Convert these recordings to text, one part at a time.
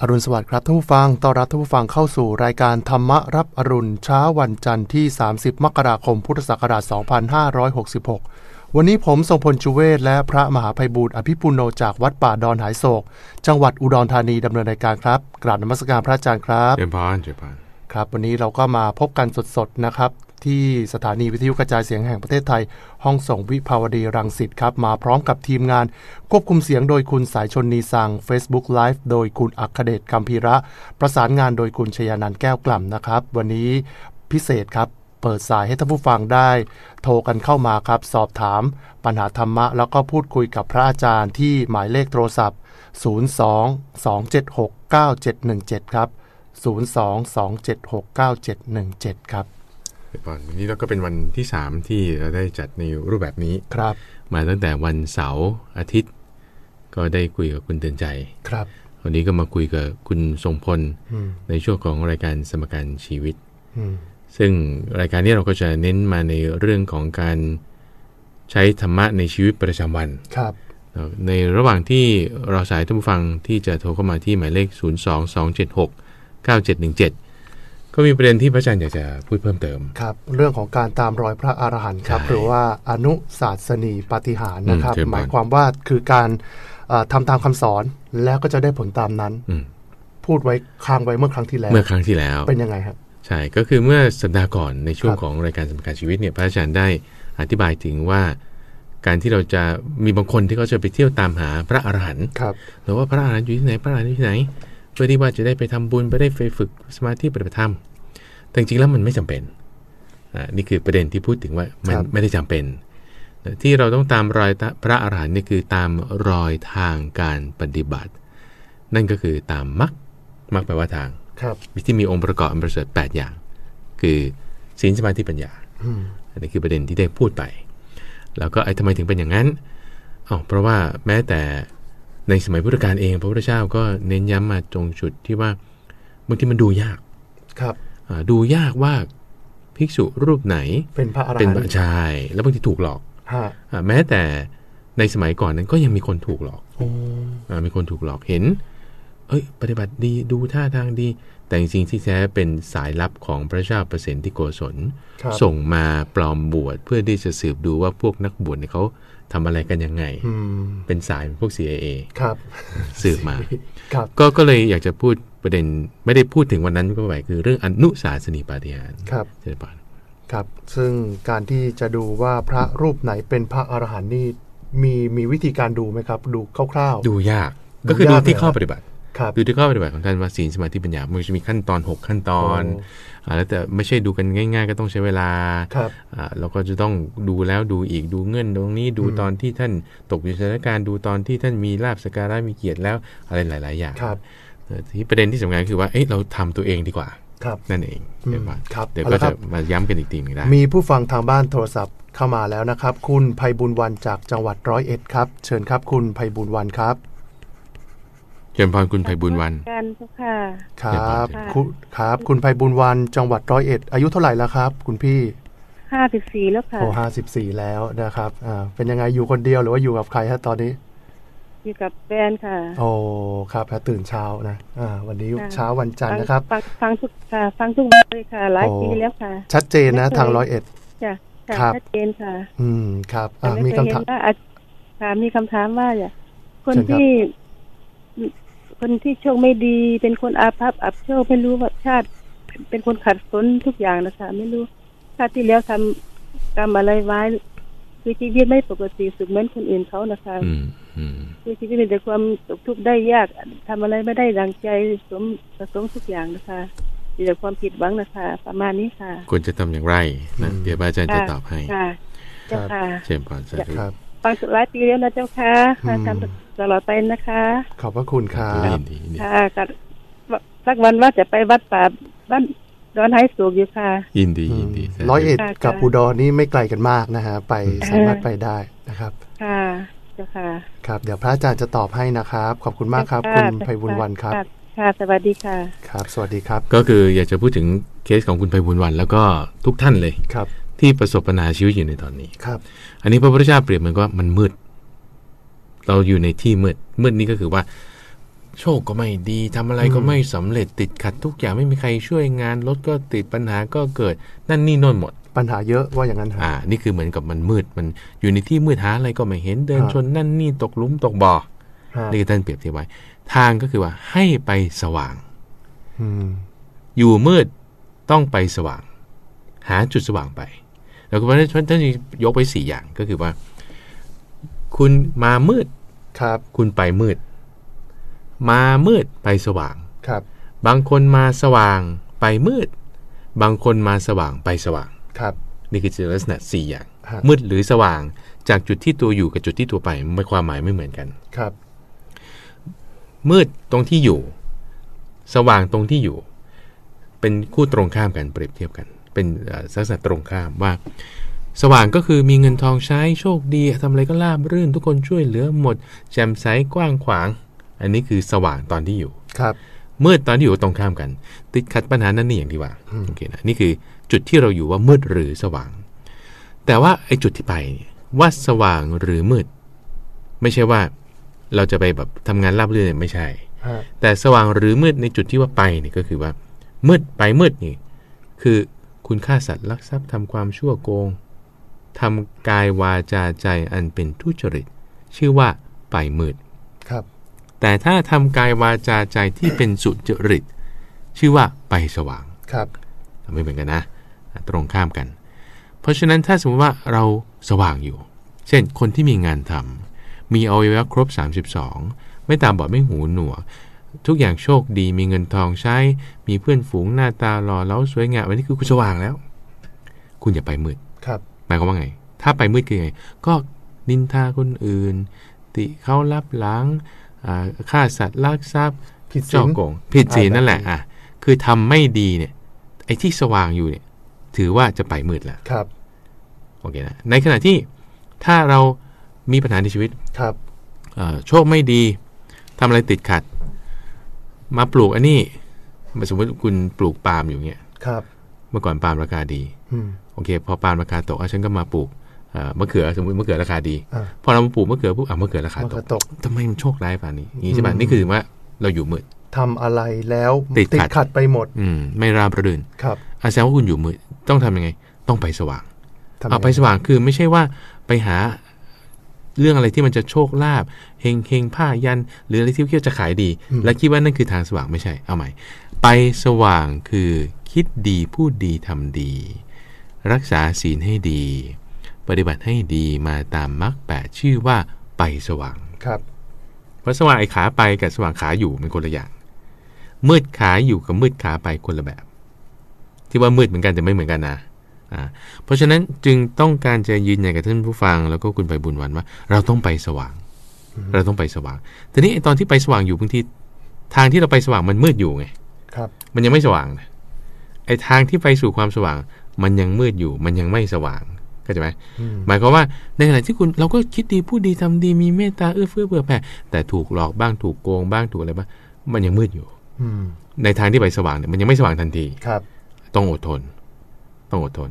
อรุณสวัสดิ์ครับท่านผู้ฟัง ต้อนรับท่านผู้ฟังเข้าสู่รายการธรรมรับอรุณเช้าวันจันทร์ที่ 30 มกราคม พุทธศักราช 2566 วันนี้ผมทรงพลจุเวศและพระมหาภัยบูร์อภิปุโนจากวัดป่าดอนหายโศก จังหวัดอุดรธานีดำเนินรายการครับ กราบนมัสการพระอาจารย์ครับเจริญพรเจริญพรครับ วันนี้เราก็มาพบกันสดๆนะครับ ที่สถานีวิทยุกระจายเสียงแห่งประเทศไทย ห้องส่งวิภาวดีรังสิตครับ มาพร้อมกับทีมงาน ควบคุมเสียงโดยคุณสายชนนีสัง Facebook Live โดยคุณอัคเดชคำพีระ ประสานงานโดยคุณชยานันท์แก้วกล่ำนะครับ วันนี้พิเศษครับเปิดสายให้ท่านผู้ฟังได้ โทรกันเข้ามาครับ สอบถาม ปัญหาธรรมะ แล้วก็พูดคุยกับพระอาจารย์ที่หมายเลขโทรศัพท์ 02 276 9717 ครับ 02 276 9717 ครับ เจริญพรวันนี้เราก็เป็นวันที่ 3 ที่เราได้จัดในรูปแบบนี้ครับ มาตั้งแต่วันเสาร์อาทิตย์ ก็ได้คุยกับคุณเตือนใจครับวันนี้ก็มาคุยกับคุณทรงพลอืมในช่วงของรายการสมการชีวิตอืมซึ่งรายการนี้เราก็จะเน้นมาในเรื่องของการใช้ธรรมะในชีวิตประจำวันครับ ในระหว่างที่เราสายท่านผู้ฟังที่จะโทรเข้ามาที่หมายเลข 0 2 2 7 6 9 7 1 7 ก็มีประเด็นที่พระอาจารย์อยากจะพูดเพิ่มเติมครับเรื่องของการตามรอยพระอรหันต์ครับใช่หรือว่าอนุศาสนีปาฏิหาริย์นะครับอืมเชิญหมายความว่าคือการเอ่อทำตามคำสอนแล้วก็จะได้ผลตามนั้นอืมพูดไว้ค้างไว้เมื่อครั้งที่แล้ว เมื่อครั้งที่แล้วเป็นยังไงครับ ใช่ก็คือเมื่อสัปดาห์ก่อนในช่วงครับของรายการสมการชีวิตเนี่ยพระอาจารย์ได้อธิบายถึงว่า การที่เราจะมีบางคนที่เขาจะไปเที่ยวตามหาพระอรหันต์ครับหรือว่าพระอรหันต์อยู่ที่ไหนพระอรหันต์อยู่ที่ไหน เพื่อที่ว่าจะได้ไปทำบุญไปได้ไปฝึกสมาธิปฏิบัติธรรมแต่จริงๆแล้วมันไม่จำเป็นอ่านี่คือประเด็นที่พูดถึงว่ามันไม่ได้จำเป็น ที่เราต้องตามรอยพระอรหันต์นี่คือตามรอยทางการปฏิบัติ นั่นก็คือตามมรรคมรรคแปลว่าทางครับที่มีองค์ประกอบอันประเสริฐ8อย่าง คือศีลสมาธิปัญญาอืมอันนี้คือประเด็นที่ได้พูดไป แล้วก็ไอ้ทำไมถึงเป็นอย่างนั้นอ๋อเพราะว่าแม้แต่ ในสมัยพุทธกาลเอง พระพุทธเจ้าก็เน้นย้ำมาตรงจุดที่ว่าบางทีมันดูยากครับอ่าดูยากว่าภิกษุรูปไหนเป็นพระอรเป็นหันพระต์ชายแล้วบางทีถูกหลอกฮะอ่าแม้แต่ในสมัยก่อนนั้นก็ยังมีคนถูกหลอกโอ้อ่ามีคนถูกหลอกเห็น เอ้ย ปฏิบัติดีดูท่าทางดี แต่จริงๆที่แท้เป็นสายลับของพระเจ้าเปรตที่โกศลครับส่งมาปลอมบวชเพื่อที่จะสืบดูว่าพวกนักบวชเนี่ยเขา ทำอะไรกันยังไงอืมเป็นสายเป็นพวก CIA ครับสืบมาครับก็ก็เลยอยากจะพูดประเด็นไม่ได้พูดถึงวันนั้นก็ไปคือเรื่องอนุสาสนีปาฏิหาริย์ครับเจริญพรครับ ซึ่งการที่จะดูว่าพระรูปไหนเป็นพระอรหันต์นี่มีมีวิธีการดูไหมครับ ดูคร่าวดูยากดูก็คือดูยากที่เลยข้อปฏิบัติๆครับ ดูที่ข้อปฏิบัติของท่านว่าศีลสมาธิปัญญา มันจะมีขั้นตอน 6 ขั้นตอนโอ้อ่าแล้วแต่ไม่ใช่ดูกันง่าย ๆ ก็ต้องใช้เวลาครับอ่าเราก็จะต้องดูแล้วดูอีกดูเงื่อนตรงนี้ดูอืมตอนที่ท่านตกอยู่ในสถานการณ์ดูตอนที่ท่านมีลาบสกการะมีเกียรติแล้วอะไรหลาย ๆ อย่างครับเอ่อที่ประเด็นที่สำคัญคือว่าเอ้ยเราทำตัวเองดีกว่าครับนั่นเองอืมเดี๋ยวมาครับเดี๋ยวเอาก็ละครัจะบมาย้ำกันอีกทีหนึงได้มีผู้ฟังทางบ้านโทรศัพท์เข้ามาแล้วนะครับ คุณภัยบุญวันจากจังหวัดร้อยเอ็ดครับ เชิญครับ คุณภัยบุญวันครับ เชิญพรคุณไพบุญวันกันเจ้าค่ะครัเดี๋ยวก่บอนคุณครับ คุณภัยบุญวันจังหวัดร้อยเอ็ด อายุเท่าไหร่แล้วครับ คุณพี่ห้าสิบสี่แล้วค่ะโอ้ห้าสิบสี่แล้วนะครับอ่าเป็นยังไงอยู่คนเดียวหรือว่าอยู่กับใครฮะตอนนี้ อยู่กับแฟนค่ะ โอ้ครับฮะตื่นเช้านะอ่า วันนี้ค่ะเช้าวันจันทร์นะครับฟังฟังทุกค่ะฟังทุกวันเลยค่ะหลายโอ้ปีแล้วค่ะ ชัดเจนนะไม่เคยทางร้อยเอ็ดจ้ะค่ะครับชัดเจนค่ะ อืมครับแต่อ่าไม่มีเคยคำเห็ถามนว่าอาจค่ะมีคำถามว่าอย่าคนเชิญครับที่ คนที่โชคไม่ดี เป็นคนอาภัพอับโชคไม่รู้ว่าชาติ เป็นคนขัดสนทุกอย่างนะคะไม่รู้ชาติที่แล้วทำกรรมอะไรไว้คือชีวิตไม่ปกติสุขเหมือนคนอื่นเขานะคะอืมอืมคือชีวิตมีแต่ความตกทุกข์ได้ยากทำอะไรไม่ได้ดังใจสมประสงค์ทุกอย่างนะคะมีแต่ความผิดหวังนะคะ ประมาณนี้ค่ะควรจะทำอย่างไรนะอืมเดี๋ยวพระอาจารย์จะตอบให้ค่ะเจ้าค่ะเชิญพรสาธุครับ ฟังสุดหลายปีแล้วนะเจ้าค่ะอืมทำตลอดไปนะคะ ขอบพระคุณครัยิบนดียินดีค่ะกับสักวันว่าจะไปวัดป่าบ้านดอนไฮสูกอยู่ค่ะ ยินดียินดีสาธุร้อยเอ็ดค่ะกับค่ะอุดรนี่ไม่ไกลกันมากนะฮะไปสามารถไปได้นะครับ ค่ะเจ้าค่ะ ครับ เดี๋ยวพระอาจารย์จะตอบให้นะครับ ขอบคุณมากครับะคุณภัยบุญวันครับะค่ะสวัสดีค่ะ ครับ สวัสดีครับ ก็คืออยากจะพูดถึงเคสของคุณไพบุญวัน แล้วก็ทุกท่านเลยครับ ที่ประสบปัญหาชีวิตอยู่ในตอนนี้ครับ อันนี้พระพุทธเจ้าเปรียบเหมือนกับว่ามันมืด เราอยู่ในที่มืด มืดนี่ก็คือว่า โชคก็ไม่ดีทำอะไรก็ไม่สำเร็จติดขัดทุกอย่างไม่มีใครช่วยงานรถก็ติดปัญหาก็เกิด นั่นนี่โน่นหมด ปัญหาเยอะว่าอย่างนั้นฮะอ่า นี่คือเหมือนกับมันมืด มันอยู่ในที่มืดหาอะไรก็ไม่เห็นเดินครับชนนั่นนี่ตกหลุมตกบ่อฮะนี่คือท่านเปรียบเทียบไว้ ทางก็คือว่าให้ไปสว่างอืมอยู่มืดต้องไปสว่าง หาจุดสว่างไป แล้วก็เพราะฉะนั้นท่านยกไปสี่อย่างก็คือว่า คุณมามืดครับ คุณไปมืด มามืดไปสว่างครับ บางคนมาสว่างไปมืด บางคนมาสว่างไปสว่างครับ นี่คือลักษณะสี่อย่างฮะมืดหรือสว่างจากจุดที่ตัวอยู่กับจุดที่ตัวไปไม่ความหมายไม่เหมือนกันครับ มืดตรงที่อยู่ สว่างตรงที่อยู่ เป็นคู่ตรงข้ามกันเปรียบเทียบกัน เป็นเอ่อลักษณะตรงข้ามว่า สว่างก็คือมีเงินทองใช้โชคดีทำอะไรก็ราบรื่น ทุกคนช่วยเหลือหมด แจ่มใสกว้างขวาง อันนี้คือสว่างตอนที่อยู่ครับมืดตอนที่อยู่ตรงข้ามกัน ติดขัดปัญหานั่นนี่อย่างที่ว่าโอเคนะนี่คือจุดที่เราอยู่ว่ามืดหรือสว่าง แต่ว่าไอ้จุดที่ไปเนี่ยว่าสว่างหรือมืด ไม่ใช่ว่าเราจะไปแบบทำงานราบรื่นเนี่ยไม่ใช่ฮะแต่สว่างหรือมืดในจุดที่ว่าไปเนี่ยก็คือว่า มืดไปมืดนี่ คือ คุณฆ่าสัตว์ลักทรัพย์ทำความชั่วโกงทำกายวาจาใจอันเป็นทุจริต ชื่อว่าไปมืดครับ แต่ถ้าทำกายวาจาใจที่เป็นสุจริต ชื่อว่าไปสว่างครับไม่เหมือนกันนะ ตรงข้ามกัน เพราะฉะนั้นถ้าสมมติว่าเราสว่างอยู่ เช่นคนที่มีงานทำมีอวัยวะครบ 32 ไม่ตาบอดไม่หูหนวก ทุกอย่างโชคดีมีเงินทองใช้ มีเพื่อนฝูงหน้าตาหล่อเล้าสวยงามอันนี้คือคุณสว่างแล้ว คุณอย่าไปมืดครับหมายความว่าไง ถ้าไปมืดคือไง ก็นินทาคนอื่น ติเขารับหลังอ่าฆ่าสัตว์ลักทรัพย์ผิดศีเจ้าลโกงผิดศีลอ่านั่นแหละแบบนี้อะคือทำไม่ดีเนี่ยไอ้ที่สว่างอยู่เนี่ย ถือว่าจะไปมืดแล้วครับโอเคนะในขณะที่ถ้าเรามีปัญหาในชีวิตครับเอ่อโชคไม่ดีทำอะไรติดขัด มาปลูกอันนี้สมมติคุณปลูกปาล์มอยู่เงี้ยครับ เมื่อก่อนปาล์มราคาดีอืมโอเค พอปาล์มราคาตกอะฉันก็มาปลูกเอ่อมะเขือสมมติมะเขือราคาดีอ่าพอเรามาปลูกมะเขือปุ๊บอะมะเขือราคามันตก็กตกทำไมมันโชคร้ายป่านนี้อย่างนี้ใช่ป่ะอืมนี่คือว่าเราอยู่มืดทำอะไรแล้วติดขัดขัดไปหมด อืมไม่ราบรื่นครับอาแสดงว่าคุณอยู่มืดต้องทำยังไง ต้องไปสว่างทำเอาไปสว่างคือไม่ใช่ว่าไปหา เรื่องอะไรที่มันจะโชคลาภเฮงเฮงผ้ายัน หรืออะไรที่คิดว่าจะขายดี และคิดว่านั่นคือทางสว่างไม่ใช่ เอาใหม่ ไปสว่างคือคิดดีพูดดีทำดี รักษาศีลให้ดี ปฏิบัติให้ดีมาตามมรรคแปดชื่อว่าไปสว่างครับเพราะสว่างไอ้ขาไปกับสว่างขาอยู่มันคนละอย่าง มืดขาอยู่กับมืดขาไปคนละแบบ ที่ว่ามืดเหมือนกันแต่ไม่เหมือนกันนะอ่า เพราะฉะนั้นจึงต้องการจะยืนยันกับท่านผู้ฟัง แล้วก็คุณไปบุญวันว่า เราต้องไปสว่าง เราต้องไปสว่างทีนี้ไอ้ตอนที่ไปสว่างอยู่บางทีทางที่เราไปสว่างมันมืดอยู่ไงครับ มันยังไม่สว่างนะไอ้ทางที่ไปสู่ความสว่าง มันยังมืดอยู่ มันยังไม่สว่างเข้าใจไหมอืมหมายความว่าในขณะที่คุณเราก็คิดดีพูดดีทำดีมีเมตตาเอื้อเฟื้อเผื่อแผ่แต่ถูกหลอกบ้างถูกโกงบ้างถูกอะไรบ้างมันยังมืดอยู่ อืมในทางที่ไปสว่างเนี่ยมันยังไม่สว่างทันทีครับ ต้องอดทน ต้องอดทน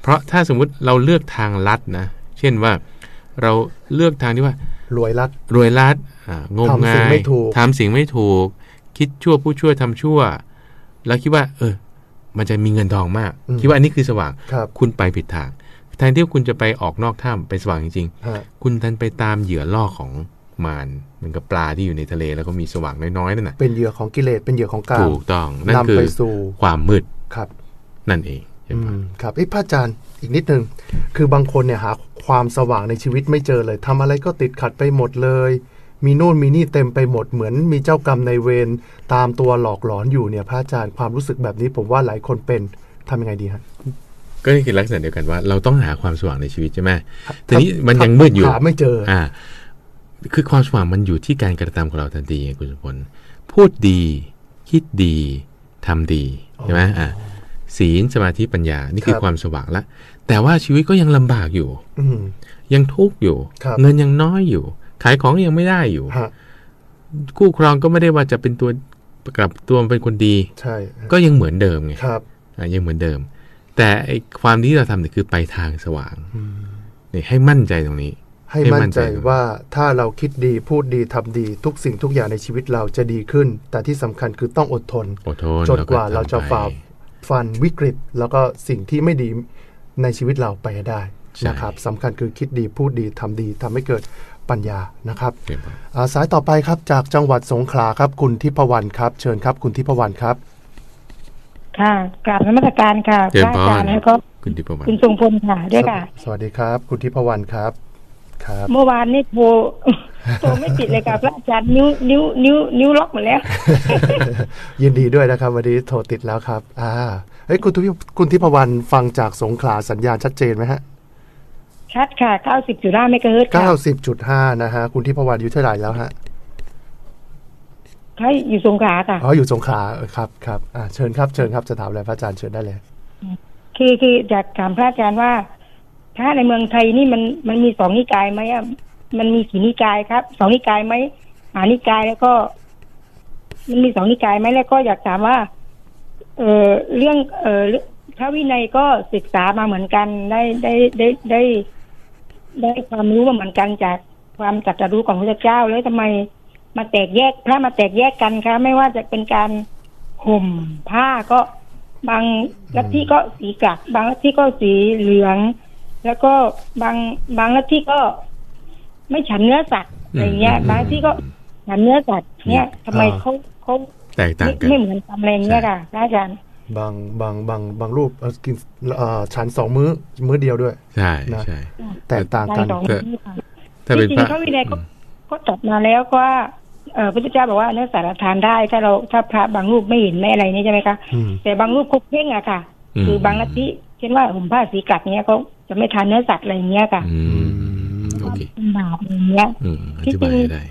เพราะถ้าสมมุติเราเลือกทางลัดนะ เช่นว่าเราเลือกทางที่ว่า รวยรัดรวยลัดอ่างมทำสิ่งางยไม่ถูกทำสิ่งไม่ถูก คิดชั่วผู้ชั่วทำชั่ว แล้วคิดว่า เออ มันจะมีเงินทองมาก คิดว่าอันนี้คือสว่างครับคุณไปผิดทางแทนที่คุณจะไปออกนอกถ้ำไปสว่างจริงฮะๆคุณทันไปตามเหยื่อล่อของมารเหมือนกับปลาที่อยู่ในทะเลแล้วก็มีสว่างน้อยๆนั่นน่ะเป็นเหยื่อของกิเลสเป็นเหยื่อของกามถูกต้อง นั่นนำคือไปสู่ความมืดครับ นั่นเองใช่อืไหมมครับเอ้ยพระอาจารย์อีกนิดนึง คือบางคนเนี่ยหาความสว่างในชีวิตไม่เจอเลยทำอะไรก็ติดขัดไปหมดเลย มีโน่นมีนี่เต็มไปหมดเหมือนมีเจ้ากรรมในายเวรตามตัวหลอกหลอนอยู่เนี่ยพระอาจารย์ความรู้สึกแบบนี้ผมว่าหลายคนเป็นทำยังไงดีฮะก็นี่คือลักษณะเดียวกันว่า เราต้องหาความสว่างในชีวิตใช่ไหมทีนี้มันยังมืดอยู่หาไม่เจออ่าคือความสว่างมันอยู่ที่การกระทำของเราทันทีไงคุณสมพลพูดดี คิดดีทำดีใช่ไหมอ่า ศีลสมาธิปัญญา นี่คือครับความสว่างละ แต่ว่าชีวิตก็ยังลำบากอยู่ อืมยังทุกข์อยู่ครับเงินยังน้อยอยู่ ขายของยังไม่ได้อยู่ฮะคู่ครองก็ไม่ได้ว่าจะเป็นตัวกลับตัวเป็นคนดี ใช่ฮะก็ยังเหมือนเดิมไงครับอะยังเหมือนเดิม แต่ไอ้ความที่เราทำเนี่ยคือไปทางสว่างอืมนี่ให้มั่นใจตรงนี้ ให้มั่นใจว่าถ้าเราคิดดีพูดดีทำดีทุกสิ่งทุกอย่างในชีวิตเราจะดีขึ้น แต่ที่สำคัญคือต้องอดทนอดทนจนกว่าแล้เราก็จะทำไปฝ่า ฟันวิกฤต แล้วก็สิ่งที่ไม่ดีในชีวิตเราไปให้ได้ใช่นะครับสำคัญคือคิดดีพูดดีทำดีทำให้เกิดปัญญานะครับเรียบร้อยอาสายต่อไปครับจากจังหวัดสงขลาครับ คุณทิพวรรณครับ เชิญครับ คุณทิพวรรณครับ ค่ะกราบนมัสการค่ะเจริญพระอาจารย์พรแล้วก็คุณดิปวันคุณทรงพลค่ะด้วยค่ะ สวัสดีครับ คุณทิพวรรณครับ ครับ เมื่อวานนี่โทร โทรไม่ติดเลยค่ะพระอาจารย์นิ้วนิ้วนิ้วนิ้วล็อกหมดแล้ว ยินดีด้วยนะครับ วันนี้โทรติดแล้วครับ อ่าเฮ้ยคุณทิพคุณทิพวรรณฟังจากสงขลาสัญญาณชัดเจนไหมฮะ ชัดค่ะเก้าสิบจุดห้าเมกะเฮิรตซ์ค่ะ90.5นะฮะ คุณทิพวรรณอายู่เท่าไหร่แล้วฮะใช่อยู่สงขลาค่ะอ๋ออยู่สงขลาเออครับครับอ่าเชิญครับเชิญครับจะถามอะไรพระอาจารย์เชิญได้เลย คือคืออยากถามพระอาจารย์ว่าพระในเมืองไทยนี่มันมันมีสองนิกายไหมอะ มันมีกี่นิกายครับสองนิกายไหมหานิกายแล้วก็ มันมีสองนิกายไหมแล้วก็อยากถามว่า เออเรื่อง เออเรื่องพระวินัยก็ศึกษามาเหมือนกันได้ได้ได้ได้ ได้ความรู้มาเหมือนกันจากความตรัสรู้ของพระเจ้าแล้วทำไมมาแตกแยกพระมาแตกแยกกันคะไม่ว่าจะเป็นการห่มผ้าก็บางลัทธิก็สีกลักบางลัทธิก็สีเหลือง แล้วก็บางบางลัทธิก็ ไม่ฉันเนื้อสัตว์อะไรเงี้ยอืมบางลัทธิก็ฉันเนื้อสัตว์เนี่ยทำไมอ่าเขาเขาแตกต่างไม่กันไม่เหมือนกันอะไรเงี้ยค่ะพระอาจารย์บางบางบางบางรูปเอ่อกินเอ่อฉันสองมื้อมื้อเดียวด้วย ใช่นะใช่แตกต่างกันสองก็นี้ค่ะถ้าเป็นจริพงระๆพระวินัยก็ก็จัดมาแล้วว่าเอ่อพระเจ้าบอกว่าเนื้อสารทานได้ ถ้าเราถ้าพระบางรูปไม่เห็นไม่อะไรนี่ใช่ไหมคะอืมแต่บางรูปคุกเพ่งอะค่ะอืมคือบางลัทธิเช่นว่าห่มผ้าสีกลักเนี้ยเขาจะไม่ทานเนื้อสัตว์อะไรเงี้ยค่ะ บาปอะไรเงี้ยอืมอธิบายให้ได้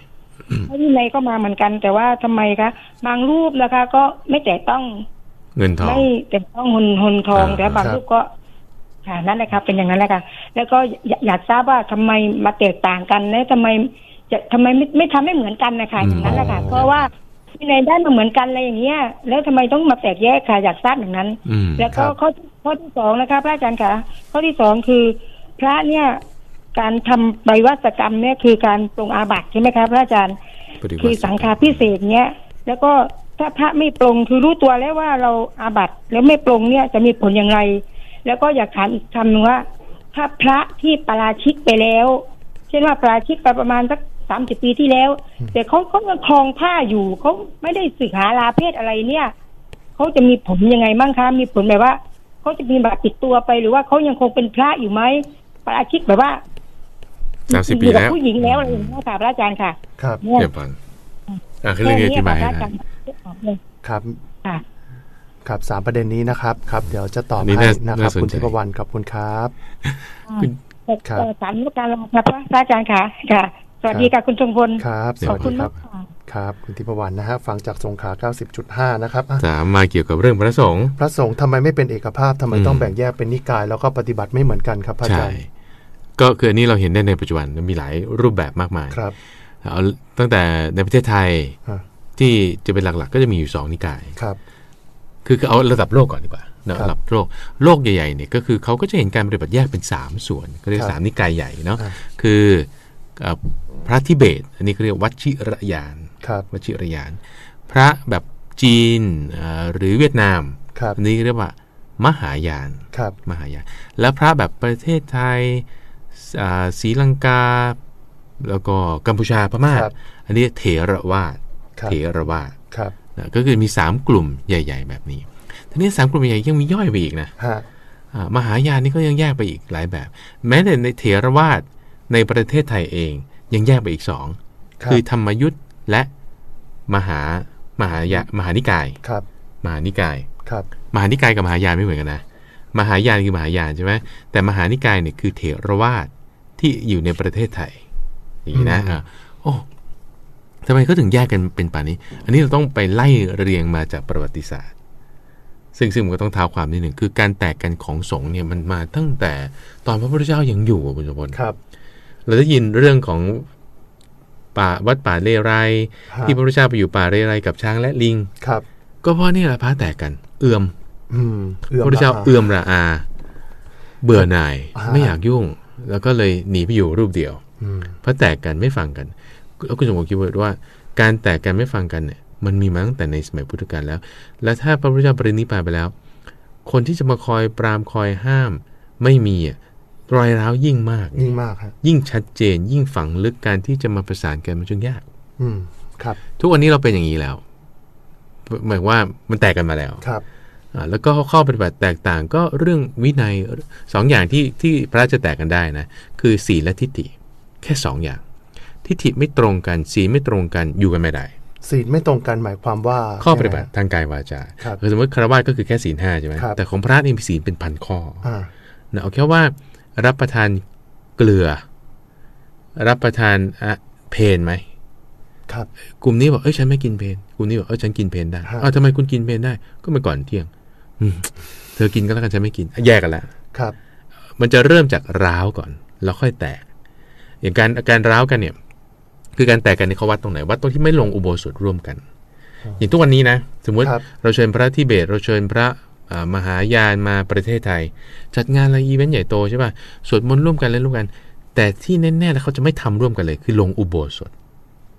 พระวินัยก็มาเหมือนกัน แต่ว่าทำไมคะบางรูปนะคะ ก็ไม่แต่ต้องเงินทองไม่แต่ต้องหนหนทองอ่าแต่บางรูปก็ค่ะนั่นแหละครับเป็นอย่างนั้นแหละค่ะแล้วก็อยากอยากทราบว่าทำไมมาแตกต่างกันและทำไม จะทำไมไม่ไม่ทำให้เหมือนกันนะคะอย่างนั้นแหละค่ะเพราะว่าวินัยได้มาเหมือนกันอะไรอย่างเงี้ย แล้วทำไมต้องมาแตกแยกค่ะ อยากทราบอย่างนั้นอืมแล้วก็ครับข้อข้อที่สองนะคะ พระอาจารย์คะข้อที่สองคือ พระเนี่ย การทำใบวัสกรรมเนี่ยคือการปรงอาบัติใช่ไหมคะพระอาจารย์ปฏิวัติคือสังฆาพิเศษเนี้ยแล้วก็ถ้าพระไม่ปรงคือรู้ตัวแล้วว่าเราอาบัติแล้วไม่ปรงเนี่ยจะมีผลอย่างไร แล้วก็อยากถามอีกคำหนึงว่า ถ้าพระที่ปาราชิกไปแล้ว เช่นว่าปาราชิกไปประมาณสักสามสิบปีที่แล้ว แต่เขาเขายังคลองผ้าอยู่เขาไม่ได้สึกหาลาเพศอะไรเนี่ยเขาจะมีผลยังไงบ้างคะมีผลแบบว่าเขาจะมีบาปติดตัวไปหรือว่าเขายังคงเป็นพระอยู่ไหมปาราชิกแบบว่า สามสิบอปียู่กับแล้วผู้หญิงแล้วอะไรอย่างเงี้ยค่ะพระอาจารย์ค่ะ ครับเนี่ยเดี๋ยวฟังอะคือเรื่องนี้อธิบายให้แค่ได้เนี้ค่ะพระอาจารย์ครับค่ะครับสามประเด็นนี้นะครับครับ เดี๋ยวจะตอบอันนี้ให้น่านะครับน่าสนคุณใจทิพวรรณขอบคุณครับคุณครับเอ่อสามนุการรองครับพระอาจารย์ค่ะค่ะสวัสดีค่ะคุณทรงพลครับสขอวับสคุดีณคมารักบค่ะครับคุณทิพวรรณนะฮะฟังจากสงขลา90.5 นะครับอะถามมาเกี่ยวกับเรื่องพระสงฆ์พระสงฆ์ทำไมไม่เป็นเอกภาพทำไมอืมต้องแบ่งแยกเป็นนิกาย แล้วก็ปฏิบัติไม่เหมือนกันครับพระอาใช่จารย์ ก็คืออันนี้เราเห็นได้ในปัจจุบันมีหลายรูปแบบมากมายครับเอาตั้งแต่ในประเทศไทยอะที่จะเป็นหลักๆ ก็จะมีอยู่สองนิกายครับ คือคือเอาระดับโลกก่อนดีกว่าเนอะครับระดับโลกโลกใหญ่ๆเนี่ยก็คือเขาก็จะเห็นการปฏิบัติแยกเป็น 3 ส่วนก็เรียกครับสามนิกายใหญ่เนาะอะคือเอ่อพระทิเบต อันนี้เขาเรียกวัชิรยานครับวชิรยาน พระแบบจีนเอ่อหรือเวียดนามครับอันนี้เรียกว่ามหายานครับมหายาน แล้วพระแบบประเทศไทยอ่า ศรีลังกา แล้วก็กัมพูชาพม่าครับอันนี้เถรวาทครับเถรวาทครับนะก็คือมี 3 กลุ่มใหญ่ ๆ แบบนี้ทีนี้สามกลุ่มใหญ่ๆยังมีย่อยไปอีกนะฮะอ่ามหายานนี่ก็ยังแยกไปอีกหลายแบบ แม้แต่ในเถรวาทในประเทศไทยเองยังแยกไปอีกสองครับคือธรรมยุทธ์และมหามหายามหานิกายครับมหานิกายครับมหานิกายกับมหายานไม่เหมือนกันนะ มหายานคือมหายานใช่ไหมแต่มหานิกายเนี่ยคือเถรวาท ที่อยู่ในประเทศไทยอย่างนี้นะอะโอ้ทำไมเขาถึงแยกกันเป็นป่านนี้ อันนี้เราต้องไปไล่เรียงมาจากประวัติศาสตร์ ซึ่งซึ่งมันก็ต้องเท้าความนิดหนึ่งคือการแตกกันของสงฆ์เนี่ยมันมาตั้งแต่ตอนพระพุทธเจ้ายังอยู่อะคุณสมบัติครับ เราได้ยินเรื่องของป่าวัดป่าเรไรฮะที่พระพุทธเจ้าไปอยู่ป่าเรไรกับช้างและลิงครับ ก็เพราะนี่แหละพระแตกกัน เอื่อมอืมพระพุทธเจ้าละเอื่อมระอา เบื่อหน่ายอ่าไม่อยากยุ่ง แล้วก็เลยหนีไปอยู่รูปเดียวอืมเพราะแตกกันไม่ฟังกัน แล้วคุณสมบูรณ์คิดว่าการแตกกันไม่ฟังกันเนี่ยมันมีมาตั้งแต่ในสมัยพุทธกาลแล้ว และถ้าพระพุทธเจ้าปรินิพพานไปแล้ว คนที่จะมาคอยปรามคอยห้าม ไม่มีอะรอยร้าวยิ่งมาก ยิ่งมากครับยิ่งชัดเจน ยิ่งฝังลึกการที่จะมาประสานกันมันจึงยาก อืมครับ ทุกวันนี้เราเป็นอย่างนี้แล้วหมายว่ามันแตกกันมาแล้วครับอ่า แล้วก็ข้อปฏิบัติแตกต่างก็เรื่องวินัยสองอย่างที่ที่พระจะแตกกันได้นะคือศีลและทิฏฐิแค่สองอย่าง ทิฏฐิไม่ตรงกันศีลไม่ตรงกันอยู่กันไม่ได้ศีลไม่ตรงกันหมายความว่า ข้อปฏิบัติทางกายวาจาครับคือสมมติคารวะก็คือแค่ศีลห้าใช่ไหมครับแต่ของพระนี่มีศีลเป็นพันข้ออ่านะเอาแค่ว่ารับประทานเกลือ รับประทานอะเพนไหมครับ กลุ่มนี้บอกเอ้ยฉันไม่กินเพนกลุ่มนี้บอกเอ้ยฉันกินเพนได้ฮะอ้าวทำไมคุณกินเพนได้ก็เมื่อก่อนเที่ยงอืม เธอกินก็แล้วกันฉันไม่กินอะแยกกันแล้วครับ มันจะเริ่มจากร้าวก่อน แล้วค่อยแตก อย่างการการร้าวกันเนี่ย คือการแตกกันในเขาวัดตรงไหนวัดตรงที่ไม่ลงอุโบสถร่วมกัน อย่างทุกวันนี้นะ สมมติครับเราเชิญพระทิเบต เราเชิญพระอ่ามหายานมาประเทศไทย จัดงานอะไรอีเวนต์ใหญ่โตใช่ป่ะสวดมนต์ร่วมกันเล่นร่วมกัน แต่ที่แน่ๆแล้วเขาจะไม่ทำร่วมกันเลย คือลงอุโบสถ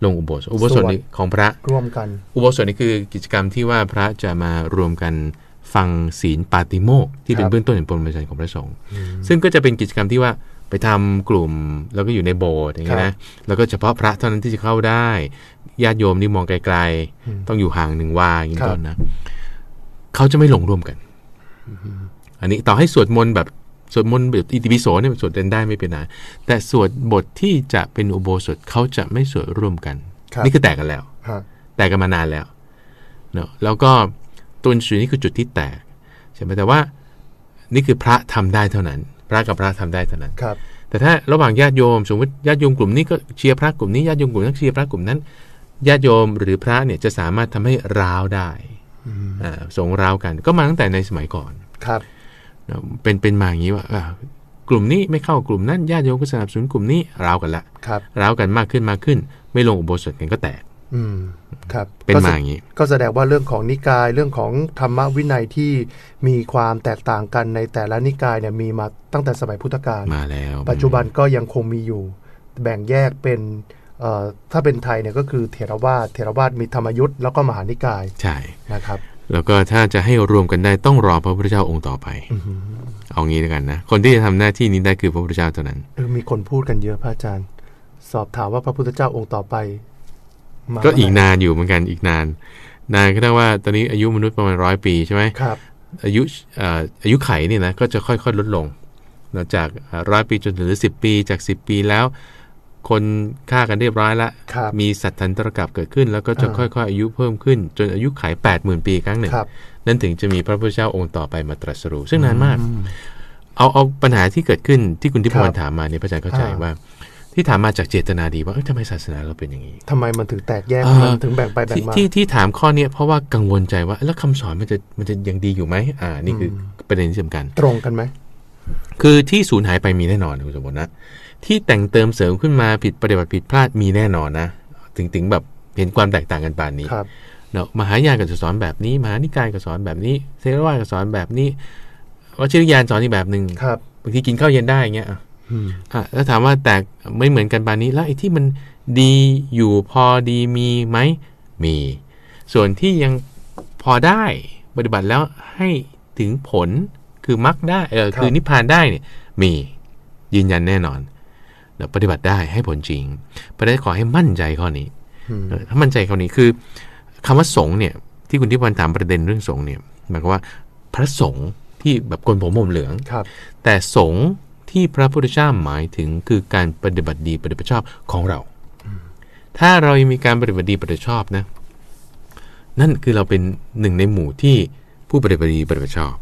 ลงอุโบสถ อุโบสถนี้ของพระร่วมกัน อุโบสถนี่คือกิจกรรมที่ว่าพระจะมารวมกัน ฟังศีลปาติโมกข์ที่เป็นครับเบื้องต้นแห่งปรมจันทร์ของพระสงฆ์ซึ่งก็จะเป็นกิจกรรมที่ว่าไปทำกลุ่มแล้วก็อยู่ในโบสถ์อย่างเงี้ยนะแล้วก็เฉพาะพระเท่านั้นที่จะเข้าได้ญาติโยมนี่มองไกลๆ ต้องอยู่ห่างหนึ่งวาอย่างนี้ครับต้นนะเขาจะไม่ลงร่วมกัน อันนี้ต่อให้สวดมนต์แบบสวดมนต์แบบอิติปิโสเนี่ยสวดเล่นได้ไม่เป็นไรแต่สวดบทที่จะเป็นอุโบสถเขาจะไม่สวดร่วมกันครับนี่คือแตกกันแล้วฮะแตกกันมานานแล้วเนาะแล้วก็ ตัวจุดนี้คือจุดที่แตกใช่ไหมแต่ว่านี่คือพระทำได้เท่านั้น พระกับพระทำได้เท่านั้นครับ แต่ถ้าระหว่างญาติโยมสมมติญาติโยมกลุ่มนี้ก็เชียร์พระกลุ่มนี้ญาติโยมกลุ่มนั้นเชียร์พระกลุ่มนั้นญาติโยมหรือพระเนี่ยจะสามารถทำให้ร้าวได้อ่าสงร้าวกัน ก็มาตั้งแต่ในสมัยก่อนครับเนาะเป็นเป็นมาอย่างนี้ว่าอ่ากลุ่มนี้ไม่เข้ากลุ่มนั้นญาติโยมก็สนับสนุนกลุ่มนี้ร้าวกันละครับร้าวกันมากขึ้นมากขึ้น ไม่ลงอุโบสถกันก็แตก อืมครับเป็นก็แสมาอย่างนี้ ก็แสดงว่าเรื่องของนิกายเรื่องของธรรมวินัยที่มีความแตกต่างกันในแต่ละนิกายเนี่ยมีมาตั้งแต่สมัยพุทธกาลมาแล้ว ปัจจุบันก็ยังคงมีอยู่ แบ่งแยกเป็นเอ่อถ้าเป็นไทยเนี่ยก็คือเถรวาทเถรวาทมีธรรมยุทธ์แล้วก็มหานิกายใช่นะครับ แล้วก็ถ้าจะให้รวมกันได้ต้องรอพระพุทธเจ้าองค์ต่อไปเอางี้แล้วกันนะคนที่จะทำหน้าที่นี้ได้คือพระพุทธเจ้าเท่านั้นเออมีคนพูดกันเยอะพระอาจารย์ สอบถามว่าพระพุทธเจ้าองค์ต่อไปมา ก็อีกเมื่ไหร่นานอยู่เหมือนกันอีกนาน นานก็ได้ว่าตอนนี้อายุมนุษย์ประมาณร้อยปีใช่ไหมครับ อายุเอ่ออายุไขเนี่ยนะก็จะค่อยๆลดลงเนอะจากร้อยปีจนถึงสิบปีจาก10ปีแล้ว คนฆ่ากันเรียบร้อยแล้วครับมีสัตว์ทันตรกับเกิดขึ้น แล้วก็จะอ่าค่อยๆ อายุเพิ่มขึ้น จนอายุไข8 0,000ปีครั้งหนึ่งครับนั่นถึงจะมีพระพุทธเจ้าองค์ต่อไปมาตรัสรู้ซึ่งนานมาก เอาเอาปัญหาที่เกิดขึ้นที่คุณทิพวรรณถามมาเนี่ยพระอาจารย์เข้าใจอ่าว่า ที่ถามมาจากเจตนาดีว่าเอ้ยทำไมศาสนาเราเป็นอย่างนี้ทำไมมันถึงแตกแยกเอ่อมันถึงแบ่งไปแบ่งที่มาที่ที่ถามข้อเนี้ยเพราะว่ากังวลใจว่าแล้วคำสอนมันจะมันจะยังดีอยู่ไหมอ่า นี่คืออประเด็นที่สำคัญตรงกันไหมคือที่สูญหายไปมีแน่นอนนะคุณสมบัตินะที่แต่งเติมเสริมขึ้นมาผิดปฏิบัติผิดพลาดมีแน่นอนนะถึงถึงแบบเห็นความแตกต่างกันป่านนี้ครับเนาะมหายานก็จะสอนแบบนี้มหานิกายก็สอนแบบนี้เทรวาสก็สอนแบบนี้วชิรยานสอนอีกแบบหนึ่งครับบางทีกินข้าวเย็นได้อย่างเงี้ย อะอืมอะแล้วถามว่าแตกไม่เหมือนกันปานนี้ แล้วไอ้ที่มันดีอยู่พอดีมีไหมมี ส่วนที่ยังพอได้ปฏิบัติแล้วให้ถึงผลคือมรรคได้เออคือนิพพานได้เนี่ยมียืนยันแน่นอนเดี๋ยวปฏิบัติได้ให้ผลจริงเพราะฉะนั้นขอให้มั่นใจข้อนี้อืมเออถ้ามั่นใจข้อนี้คือคำว่าสงฆ์เนี่ย ที่คุณทิพวรรณถามประเด็นเรื่องสงฆ์เนี่ยหมายความว่าพระสงฆ์ที่แบบกลผมผมเหลืองครับ แต่สงฆ์ ที่พระพุทธเจ้าหมายถึงคือการปฏิบัติดีปฏิบัติชอบของเรา ถ้าเรายังมีการปฏิบัติดีปฏิบัติชอบนะ นั่นคือเราเป็นหนึ่งในหมู่ที่ผู้ปฏิบัติดีปฏิบัติชอบ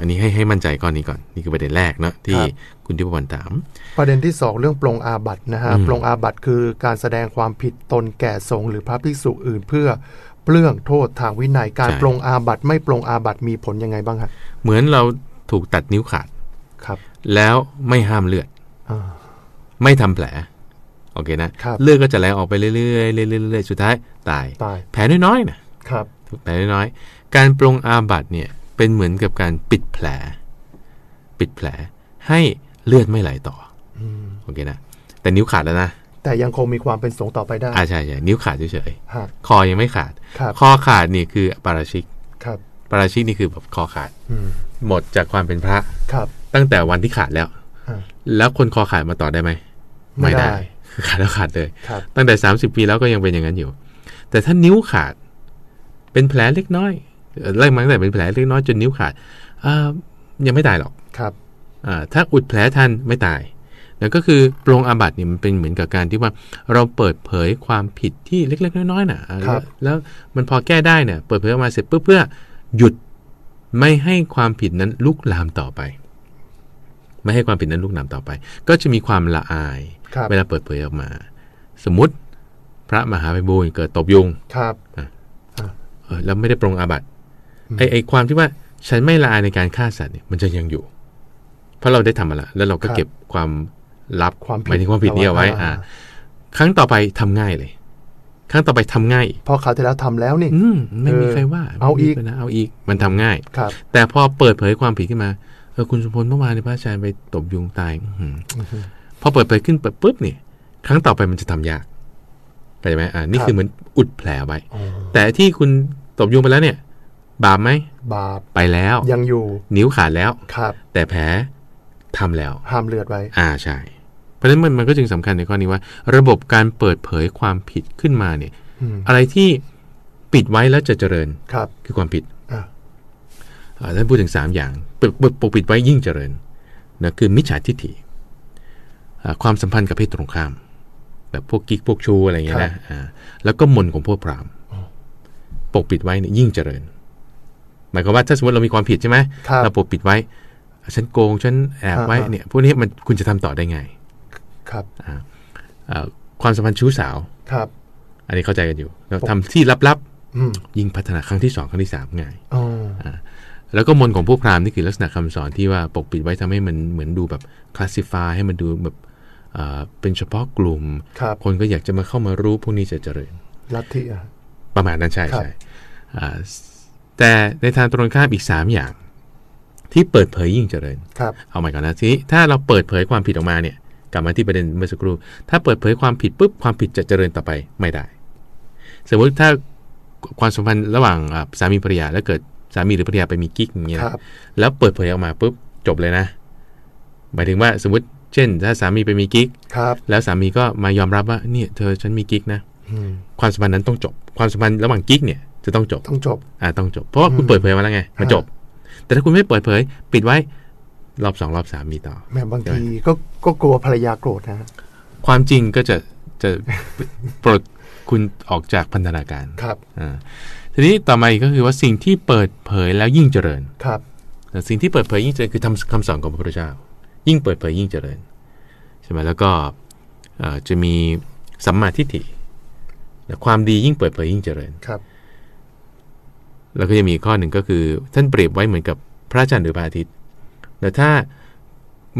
อันนี้ให้ให้มั่นใจก้อนนี้ก่อน นี่คือประเด็นแรกเนอะที่คุณทิพวรรณถาม ประเด็นที่สองเรื่องปรงอาบัตนะฮะอืมปรงอาบัตคือการแสดงความผิดตนแก่สงฆ์หรือพระภิกษุอื่น เพื่อเปลื้องโทษทางวินัยการปรงอาบัตไม่ปรงอาบัตมีผลยังไงบ้างฮะเหมือนเราถูกตัดนิ้วขาดครับ แล้วไม่ห้ามเลือดอ่าไม่ทำแผลโอเคนะครับเลือดก็จะไหลออกไปเรื่อยๆเรื่อยๆเรื่อยๆสุดท้ายตายตาย แผลน้อยๆนะครับแผลน้อยๆการปรงอาบัติเนี่ยเป็นเหมือนกับการปิดแผล ปิดแผลให้เลือดไม่ไหลต่ออโอเคนะแต่นิ้วขาดแล้วนะแต่ยังคงมีความเป็นสงฆ์ต่อไปได้อ่าใช่ใช่นิ้วขาดเฉยฮะๆคอยังไม่ขาดครับคอขาดนี่คือปาราชิกครับ ปาราชิกนี่คือแบบคอขาดอืมหมดจากความเป็นพระครับ ตั้งแต่วันที่ขาดแล้วฮะแล้วคนคอขาดมาต่อได้ไหม ไม่ได้คือขาดแล้วขาดเลยครับตั้งแต่ 30 ปีแล้วก็ยังเป็นอย่างนั้นอยู่ แต่ถ้านิ้วขาด เป็นแผลเล็กน้อยเอ่อไล่มาตั้งแต่เป็นแผลเล็กน้อยจนนิ้วขาดอ่ายังไม่ตายหรอกครับอ่าถ้าอุดแผลทันไม่ตายนั่นก็คือปรงอาบัติเนี่ยมันเป็นเหมือนกับการที่ว่าเราเปิดเผยความผิดที่เล็ก ๆ น้อยๆน่ะอ่าครับแล้วมันพอแก้ได้เนี่ยเปิดเผยออกมาเสร็จปุ๊บเพื่อ หยุดไม่ให้ความผิดนั้นลุกลามต่อไป ไม่ให้ความผิดนั้นลุกลามต่อไป ก็จะมีความละอายครับเวลาเปิดเผยออกมา สมมุติพระมหาไพบูลย์เกิดตบยุงครับเออแล้วไม่ได้ปรงอาบัติไอไอความที่ว่าฉันไม่ละอายในการฆ่าสัตว์เนี่ยมันจะยังอยู่ เพราะเราได้ทำมาแล้วแล้วเราก็ครับเก็บความลับความผิดหมายถึงความผิดนี้เอาไว้เอาไว้อ่าอ่า ครั้งต่อไปทำง่ายเลย ครั้งต่อไปทำง่ายอีกเพราะคราวที่แล้วทำแล้วนี่อืมไม่มีเออใครว่า เอาอีกไม่มีปัญหเอาอีกมันทำง่ายครับ แต่พอเปิดเผยความผิดขึ้นมาเออคุณสมพลเมื่อวานในยพระอาจารย์ไปตบยุงตายอื้อหือพอเปิดเผยขึ้นปุ๊บปุ๊บเนี่ยครั้งต่อไปมันจะทำยากเข้าใจไหมอ่านี่ครับคือเหมือนอุดแผลไว้อ๋อแต่ที่คุณตบยุงไปแล้วเนี่ย บาปไหมบาปไปแล้ว ยังอยู่ นิ้วขาดแล้วครับ แต่แผลทำแล้วห้ามเลือดไว้ อ่าใช่เพ ราะฉะนั้นมันมันก็จึงสำคัญในข้อนี้ว่า ระบบการเปิดเผยความผิดขึ้นมาเนี่ยอืมอะไรที่ปิดไว้แล้วจะเจริญครับคือความผิดอ่าอ่าท่านพูดถึง 3 อย่างปกปกปกปิดไว้ยิ่งเจริญนะคือมิจฉาทิฏฐิอ่าความสัมพันธ์กับเพศตรงข้าม แบบพวกกิ๊กพวกชูอะไรอย่างเงี้ยนะอ่าแล้วก็มนต์ของพวกพราหมณ์ปกปิดไว้เนี่ยยิ่งเจริญ หมายความว่าถ้าสมมติเรามีความผิดใช่ไหมครับเราปกปิดไว้ฉันโกงฉันแอบไว้อ่าๆเนี่ยพวกนี้มันคุณจะทำต่อได้ไง ครับอ่าความสัมพันธ์ชู้สาวครับ อันนี้เข้าใจกันอยู่ เราทำที่ลับอืมๆยิ่งพัฒนาครั้งที่สองครั้งที่สามง่ายอ๋อแล้วก็มนต์ของพวกพราหมณ์นี่คือลักษณะคำสอนที่ว่าปกปิดไว้ทำให้มันเหมือนดูแบบคลาสสิฟายให้มันดูแบบอ่าเป็นเฉพาะกลุ่มครับคนก็อยากจะมาเข้ามารู้พวกนี้จะเจริญลัทธิอะประมาณนั้นใช่ครับใช่อ่าแต่ในทางตรงข้ามอีก 3 อย่าง ที่เปิดเผยยิ่งเจริญครับเอาใหม่ก่อนนะทีนี้ถ้าเราเปิดเผยความผิดออกมาเนี่ย กลับมาที่ประเด็นเมื่อสักครู่ ถ้าเปิดเผยความผิดปุ๊บความผิดจะเจริญต่อไปไม่ได้ สมมติถ้าความสัมพันธ์ระหว่างอ่าสามีภรรยาแล้วเกิดสามีหรือภรรยาไปมีกิ๊กอย่างเงี้ยคนะรับแล้วเปิดเผยออกมาปุ๊บจบเลยนะ หมายถึงว่าสมมติเช่น ถ้าสามีไปมีกิ๊กครับแล้วสามีก็มายอมรับว่าเนี่ยเธอฉันมีกิ๊กนะอืมความสัมพันธ์นั้นต้องจบ ความสัมพันธ์ระหว่างกิ๊กเนี่ยจะต้องจบต้องจบอ่าต้องจบ เพราะว่าคุณอืมเปิดเผยมาแล้วไงมันฮะจบ แต่ถ้าคุณไม่เปิดเผย ปิดไว้ รอบสองรอบสามมีต่อแม่บางทีก็ก็กลัวภรรยาโกรธนะฮะความจริงก็จะจะปลดคุณออกจากพันธนาการครับอ่าทีนี้ต่อมาอีกก็คือว่าสิ่งที่เปิดเผยแล้วยิ่งเจริญครับแต่สิ่งที่เปิดเผยยิ่งเจริญคือทำคำสอนของพระพุทธเจ้า ยิ่งเปิดเผยยิ่งเจริญใช่ไหมแล้วก็เอ่อจะมีสัมมาทิฏฐิแต่ความดียิ่งเปิดเผยยิ่งเจริญครับ แล้วก็จะมีอีกข้อหนึ่งก็คือ ท่านเปรียบไว้เหมือนกับพระจันทร์หรือพระอาทิตย์ แต่ถ้า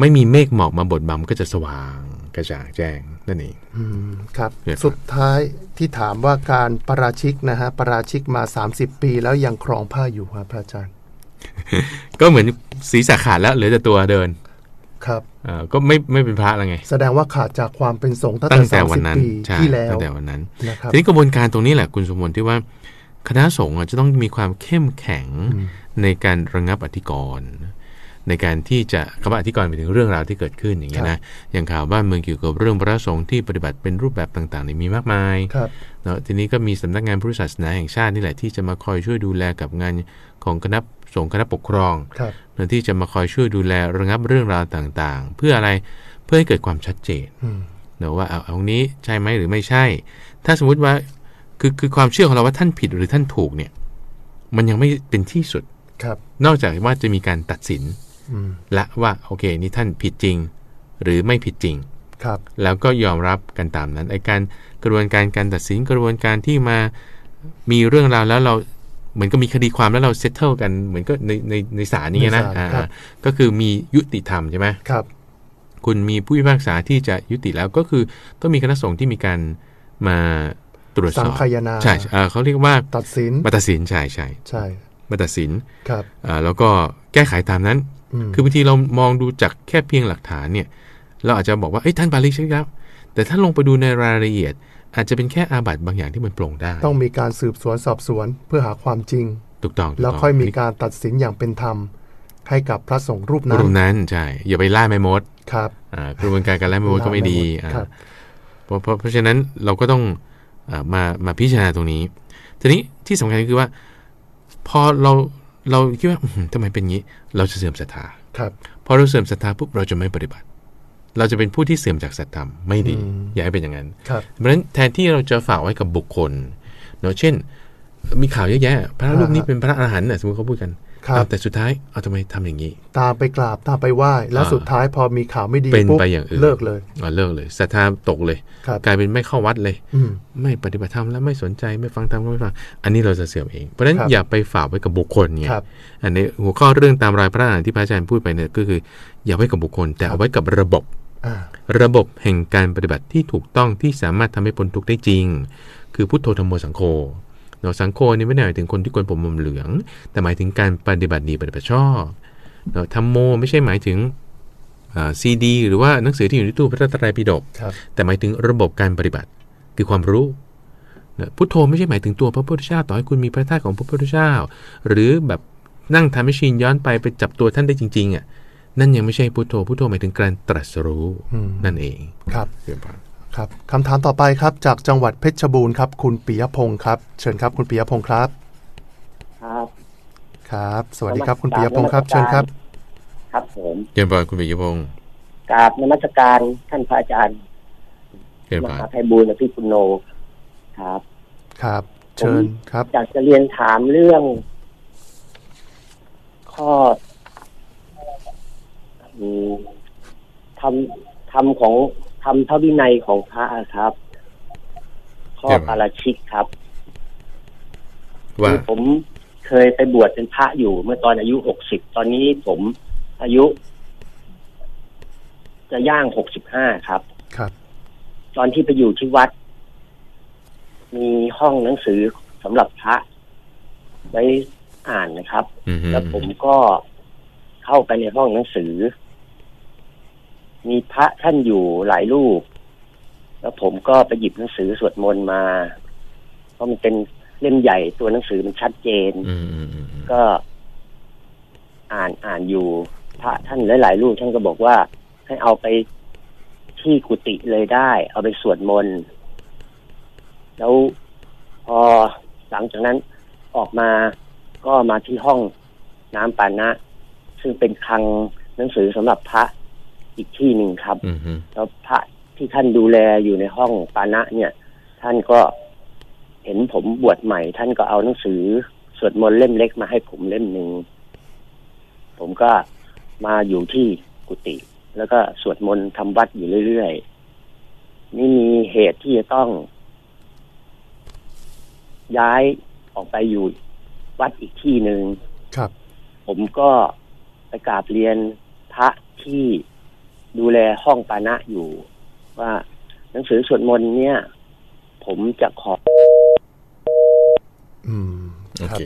ไม่มีเมฆหมอกมาบดบังก็จะสว่างกระจ่างแจ้งนั่นเองอืมครับเนี่ยครับ สุดท้ายที่ถามว่าการประราชิกนะฮะประราชิกมา 30 ปีแล้วยังครองผ้าอยู่ครับพระอาจารย์ ก็เหมือนศีรษะขาดแล้วเหลือแต่ตัวเดิน ครับเอ่อก็ไม่ไม่เป็นพระแล้วไง แสดงว่าขาดจากความเป็นสงฆ์ตั้งตั้งแต่แต่สามวันสิบนั้นปีใช่ที่แล้วตั้งแต่วันนั้นนะครับทีนี้กระบวนการตรงนี้แหละคุณสมบูรณ์ที่ว่าคณะสงฆ์อะจะต้องมีความเข้มแข็งอืมในการระงับอธิกรณ์ ในการที่จะคำว่าอธิกรณ์ไปถึงเรื่องราวที่เกิดขึ้นอย่างเงี้ยนะอย่างข่าวบ้านเมืองเกี่ยวกับเรื่องพระสงฆ์ที่ปฏิบัติเป็นรูปแบบต่างๆเนี่ยมีมากมายครับเนาะทีนี้ก็มีสำนักงานพุทธศาสนาแห่งชาตินี่แหละที่จะมาคอยช่วยดูแลกับงานของคณะสงฆ์คณะปกครองครับเนาะที่จะมาคอยช่วยดูแลระงับเรื่องราวต่างๆ เพื่ออะไรเพื่อให้เกิดความชัดเจนอืมเนาะว่าเอาเอาตรงนี้ใช่ไหมหรือไม่ใช่ ถ้าสมมุติว่าคือคือความเชื่อของเราว่าท่านผิดหรือท่านถูกเนี่ย มันยังไม่เป็นที่สุดครับ นอกจากว่าจะมีการตัดสิน อืมละว่าโอเค นี่ท่านผิดจริง หรือไม่ผิดจริงครับแล้วก็ยอมรับกันตามนั้นไอ้การกระบวนการการตัดสินกระบวนการที่มามีเรื่องราวแล้วเราเหมือนก็มีคดีความแล้วเราเซตเทิลกันเหมือนก็ในในในศาลนี่ไงนะในศาลอ่าครับก็คือมียุติธรรมใช่ไหมครับ คุณมีผู้พิพากษาที่จะยุติแล้วก็คือต้องมีคณะสงฆ์ที่มีการมาตรวจสสัองบคายนาใช่เอ่อเขาเรียกว่าตัดสินมาตัดสินใช่ใช่ใช่มาตัดสินครับอ่าแล้วก็แก้ไขตามนั้นอืม คือบางทีเรามองดูจากแค่เพียงหลักฐานเนี่ย เราอาจจะบอกว่าเอ้ยท่านปาลิกใช่แล้วแต่ถ้าลงไปดูในรายละเอียด อาจจะเป็นแค่อาบัติบางอย่างที่มันปรงได้ ต้องมีการสืบสวนสอบสวนเพื่อหาความจริงถูกต้องถูกแล้วต้องค่อยมีการตัดสินอย่างเป็นธรรมให้กับพระสงฆ์รูปนั้นรูปนั้นใช่อย่าไปล่าแม่มดครับอ่ากระบวนการการล่าแม่มดก็ไม่ดีอ่าครับเพราะเพราะเพราะฉะนั้นเราก็ต้องอามามาพิจารณาตรงนี้ ทีนี้ที่สำคัญก็คือว่า พอเรา เราคิดว่าอื้อหือทำไมเป็นงี้ เราจะเสื่อมศรัทธาครับพอเราเสื่อมศรัทธาปุ๊บเราจะไม่ปฏิบัติ เราจะเป็นผู้ที่เสื่อมจากศรัทธาไม่ดีอืมอย่าให้เป็นอย่างนั้นครับเพราะฉะนั้นแทนที่เราจะฝากไว้กับบุคคลเนาะเช่น มีข่าวเยอะแยะ พระรูปนี้เป็นพระอรหันต์น่ะสมมติเขาพูดกัน ครับเอาแต่สุดท้ายเอาทำไมทำอย่างนี้ ตามไปกราบตามไปไหว้แล้วอ่าสุดท้ายพอมีข่าวไม่ดีเป็นปุ๊บไปอย่างอื่นเลิกเลยอ่าเลิกเลยศรัทธาตกเลยครับกลายเป็นไม่เข้าวัดเลยอืมไม่ปฏิบัติธรรมแล้วไม่สนใจไม่ฟังธรรมก็ไม่ฟังอันนี้เราจะเสื่อมเอง เพราะฉะนั้นครับอย่าไปฝากไว้กับบุคคลไงครับอันนี้หัวข้อเรื่องตามรายพระอรหันต์ที่พระอาจารย์พูดไปเนี่ยก็คือ อย่าไว้กับบุคคล แต่เอาไว้กับระบบอ่าระบบแห่งการปฏิบัติที่ถูกต้องที่สามารถทำให้พ้นทุกข์ได้จริง คือพุทโธธรรมโมสังโฆเนาะสังโฆนี่ไม่ได้หมายถึงคนที่กวนผมมุมเหลือง แต่หมายถึงการปฏิบัติดีปฏิบัติชอบเนาะธรรมโมไม่ใช่หมายถึงซีดี หรือว่าหนังสือที่อยู่ในตู้พระไตรปิฎกครับแต่หมายถึงระบบการปฏิบัติคือความรู้นะพุทโธไม่ใช่หมายถึงตัวพระพุทธเจ้าต่อให้คุณมีพระธาตุของพระพุทธเจ้า หรือแบบนั่งทำให้ชินย้อนไปไปจับตัวท่านได้จริง ๆอะนั่นยังไม่ใช่พุทโธพุทโธหมายถึงการตรัสรู้อืมนั่นเองครับเรียนผ่าน ครับคำถามต่อไปครับ จากจังหวัดเพชรบูรณ์ครับ คุณปิยพงศ์ครับ เชิญครับ คุณปิยพงศ์ครับ ครับ ครับ สวัสดีครับคุณปิยพงศ์ครับ เชิญครับ ครับผมเรียนผ่านคุณปิยพงศ์กราบนมัสการท่านพระอาจารย์เรียนมผ่านหาไพบูลย์อภิปุโนครับ ครับ เชิญครับอยากจะเรียนถามเรื่อง ข้ออืมทำทำของ ทำพระวินัยของพระอะครับ ข้อปาราชิกครับว่าคือผมเคยไปบวชเป็นพระอยู่ เมื่อตอนอายุหกสิบตอนนี้ผมอายุ จะย่างหกสิบห้าครับ ครับ ตอนที่ไปอยู่ที่วัด มีห้องหนังสือสำหรับพระ ไว้อ่านนะครับอืมฮึแล้วผมก็เข้าไปในห้องหนังสือ มีพระท่านอยู่หลายรูป แล้วผมก็ไปหยิบหนังสือสวดมนต์มา เพราะมันเป็นเล่มใหญ่ตัวหนังสือมันชัดเจนอืมอืมอืมอืมก็อ่านอ่านอยู่พระท่านหลายๆรูปท่านก็บอกว่า ให้เอาไปที่กุฏิเลยได้ เอาไปสวดมนต์แล้วพอหลังจากนั้นออกมาก็มาที่ห้องน้ำปานะ ซึ่งเป็นคลังหนังสือสำหรับพระ อีกที่หนึ่งครับอืมฮึแล้วพระที่ท่านดูแลอยู่ในห้องปานะเนี่ย ท่านก็เห็นผมบวชใหม่ ท่านก็เอาหนังสือสวดมนต์เล่มเล็กมาให้ผมเล่มหนึ่งผมก็มาอยู่ที่กุฏิแล้วก็สวดมนต์ทำวัดอยู่เรื่อยๆนี่มีเหตุที่จะต้อง ย้ายออกไปอยู่วัดอีกที่หนึ่งครับ ผมก็ไปกราบเรียนพระที่ ดูแลห้องปานะอยู่ ว่าหนังสือสวดมนต์เนี่ย ผมจะขอ อืมโอครับเค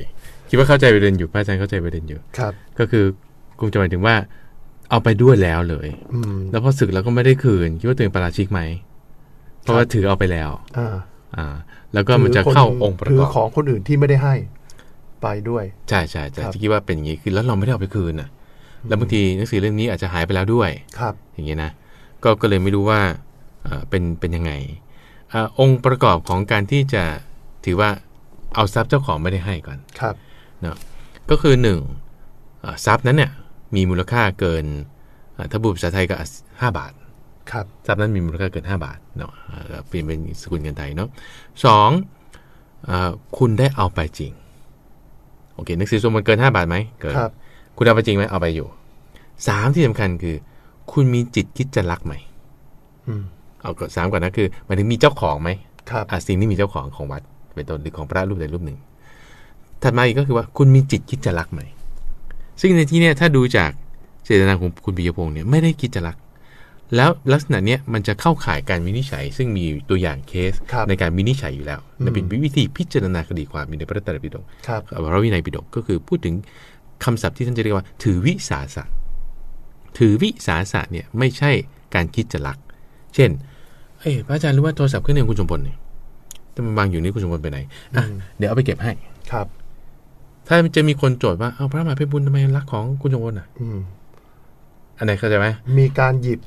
คิดว่าเข้าใจประเด็นอยู่พระอาจารย์เข้าใจประเด็นอยู่ครับ ก็คือคงจะหมายถึงว่า เอาไปด้วยแล้วเลย อืมแล้วพอศึกแล้วก็ไม่ได้คืน คิดว่าตัวเองปาราชิกไหมเพราะว่าถือเอาไปแล้วอ่าอ่า แล้วก็มันจะเข้าองค์ประถืกออบของคนอื่นที่ไม่ได้ให้ ไปด้วย ใช่ใช่ใช่ครับที่คิดว่าเป็นอย่างนี้คือแล้วเราไม่ได้เอาไปคืนน่ะ แล้วบางทีหนังสือเล่มนี้อาจจะหายไปแล้วด้วยครับ อย่างเงี้ยนะก็ก็เลยไม่รู้ว่าเอ่อเป็นเป็นยังไงอาองค์ประกอบของการที่จะถือว่าเอาทรัพย์เจ้าของไม่ได้ให้ก่อนครับเนาะก็คือหนึ่งเอ่อทรัพย์นั้นเนี่ยมีมูลค่าเกินเอ่อถ้าบุปภาษาไทยก็ห้าบาทครับทรัพย์นั้นมีมูลค่าเกิน 5 บาทเนาะเอ่อเปลี่ยนเป็นสกุลเงินไทยเนาะสองเออคุณได้เอาไปจริงโอเคหนังสือสวดมนต์เกิน 5 บาทไหมเกินครับ คุณเอาไปจริงไหมเอาไปอยู่สามที่สำคัญคือ คุณมีจิตคิดจะรักไหมอืมเอาก่อนสามก่อนนะคือหมายถึงมีเจ้าของไหมครับอะสิ่งที่มีเจ้าของของวัดเป็นต้นหรือของพระรูปใดรูปหนึ่ง ถัดมาอีกก็คือว่าคุณมีจิตคิดจะรักไหม ซึ่งในที่เนี้ยถ้าดูจากเจตนาของคุณปิยพงศ์เนี่ยไม่ได้คิดจะรัก แล้วลักษณะเนี้ยมันจะเข้าข่ายการวินิจฉัย ซึ่งมีตัวอย่างเคสครับในการวินิจฉัยอยู่แล้วอืมและเป็นวิธีพิจารณาคดีความมีในพระไตรปิฎกครับพระวินัยปิฎกก็คือพูดถึง คำศัพท์ที่ท่านจะเรียกว่า ถือวิสาสะ ถือวิสาสะเนี่ยไม่ใช่การคิดจะรัก เช่น เอ้ยพระอาจารย์รู้ว่าโทรศัพท์เครื่องหนึงคุณสมพลเนี่ยแต่มันวางอยู่นี่คุณสมพลไปไหนอะอืมเดี๋ยวเอาไปเก็บให้ครับ ถ้าจะมีคนโจทย์ว่าเอาพระมหาไพบุญทำไมรักของคุณสมพลอะอืมอันไหนเข้าใจไหมมีการหยิบ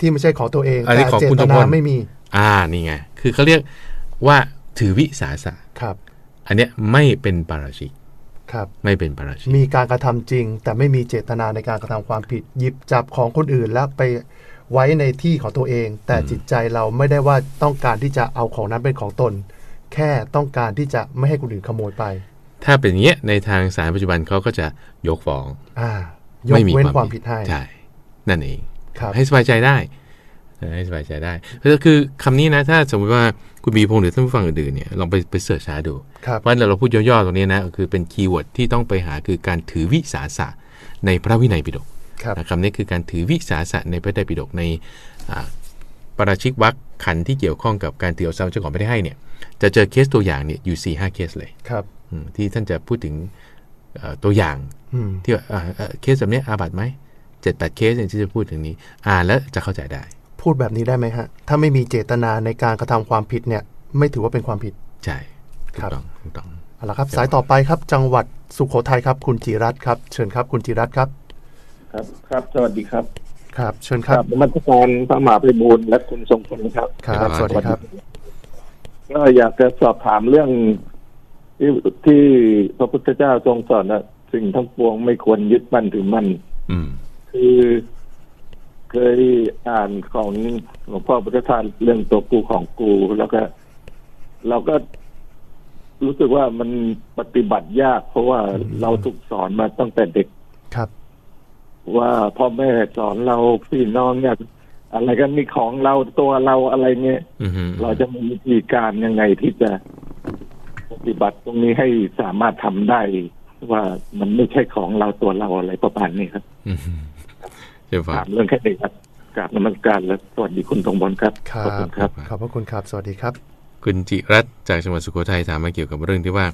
ที่ไม่ใช่ของตัวเองอันนี้แต่ของเจคุณตสมนาพลไม่มี อ่านี่ไงคือเขาเรียกว่าถือวิสาสะครับ อันเนี้ยไม่เป็นปาราชิก ครับไม่เป็นปาราชิกมีการกระทำจริง แต่ไม่มีเจตนาในการกระทำความผิด หยิบจับของคนอื่นแล้วไปไว้ในที่ของตัวเอง แต่จิตใจเราไม่ได้ว่าต้องการที่จะเอาของนั้นเป็นของตน แค่ต้องการที่จะไม่ให้คนอื่นขโมยไป ถ้าเป็นอย่างเงี้ยในทางสารปัจจุบันเขาก็จะยกฟ้องอ่ายกไม่มีเว้นความผิดให้ใช่นั่นเองครับให้สบายใจได้เออให้สบายใจได้คือคือคำนี้นะถ้าสมมติว่า คุณบีพงษ์หรือท่านผู้ฟังอื่นๆเนี่ยลองไปไป search หาดูครับเพราะเราเราพูดย่อๆตรงนี้นะคือเป็น keyword ที่ต้องไปหาคือการถือวิสาสะในพระวินัยปิฎกครับนะคำนี้คือการถือวิสาสะในพระไตรปิฎกในอ่าปราชิกวรรคขันธ์ที่เกี่ยวข้องกับการถือเอาทรัพย์เจ้าของไม่ได้ให้เนี่ยจะเจอเคสตัวอย่างเนี่ยอยู่สี่ห้าเคสเลยครับอืมที่ท่านจะพูดถึงเอ่อตัวอย่างอืมที่ว่าอ่าเอ่อเคสแบบเนี้ยอาบัติไหมเจ็ดแปดเคสเนี่ยที่จะพูดถึงนี้อ่านแล้วจะเข้าใจได้ พูดแบบนี้ได้ไหมฮะ ถ้าไม่มีเจตนาในการกระทำความผิดเนี่ย ไม่ถือว่าเป็นความผิด ใช่ถูครักบต้องถูกต้องเอาละครับ สายต่อไปครับ จังหวัดสุโขทัยครับ คุณจิรัตน์ครับ เชิญครับ คุณจิรัตน์ครับ ครับครับ สวัสดีครับครับ เชิญคครัรับบนมัสการพระมหาไพบูลย์และคุณทรงพลครับ ครับ สวัสดีครับ ก็อยากจะสอบถามเรื่องที่ที่พระพุทธเจ้าทรงสอนนะสิ่งทั้งปวงไม่ควรยึดมั่นถือมั่นอืมคือ เคยอ่านของหลวงพ่อพุทธทาสเรื่องตัวกูของกู แล้วก็ เราก็รู้สึกว่ามันปฏิบัติยาก เพราะว่าเราถูกสอนมาตั้งแต่เด็กครับ ว่าพ่อแม่สอนเราพี่น้องเนี่ยอะไรกันมีของเราตัวเราอะไรเงี้ยอืมเราจะมีวิธีการยังไงที่จะปฏิบัติตรงนี้ให้สามารถทำได้ ว่ามันไม่ใช่ของเราตัวเราอะไรประมาณนี้ครับอืมเดี๋ยวฟั ถางมเรื่องแค่นี้ครับกราบนมัสการและสวัสดีคุณทองบอลครับครัขอบคุณครับขอบพระคุณครับ สวัสดีครับ คุณจิรัตน์จากจังหวัดสุโขทัยถามมาเกี่ยวกับเรื่องที่ว่า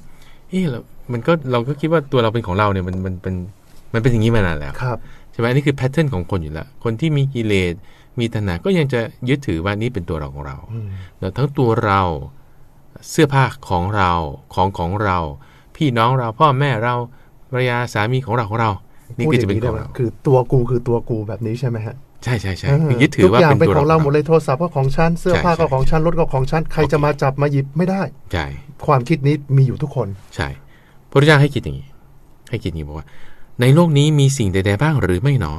เอ๊ะเรามันก็เราก็คิดว่าตัวเราเป็นของเราเนี่ยมันมันเป็นมันเป็นอย่างนี้มานานแล้วครับใช่ไหมอันนี้คือแพทเทิร์นของคนอยู่แล้วคนที่มีกิเลสมีตัณหาก็ยังจะยึดถือว่านี่เป็นตัวเราของเราอืมแล้วทั้งตัวเราเสื้อผ้าของเราของของเรา พี่น้องเราพ่อแม่เราภรรยาสามีของเราของเรา นี่ก็จะเป็นของเราคือตัวกูคือตัวกูแบบนี้ใช่ไหมฮะใช่ใช่ใช่เออคือยึดถือว่าทุกอย่างเป็นเป็นตัวของเราเราหมดเลยโทรศัพท์ก็ของฉันเสื้อผ้าใช่ก็ใช่ของฉันรถก็ของฉันใครจะมาจับมาหยิบไม่ได้ใช่ความคิดนี้มีอยู่ทุกคน ใช่พระพุทธเจ้าให้คิดอย่างนี้ ให้คิดอย่างนี้บอกว่า ในโลกนี้มีสิ่งใดๆบ้างหรือไม่หนอ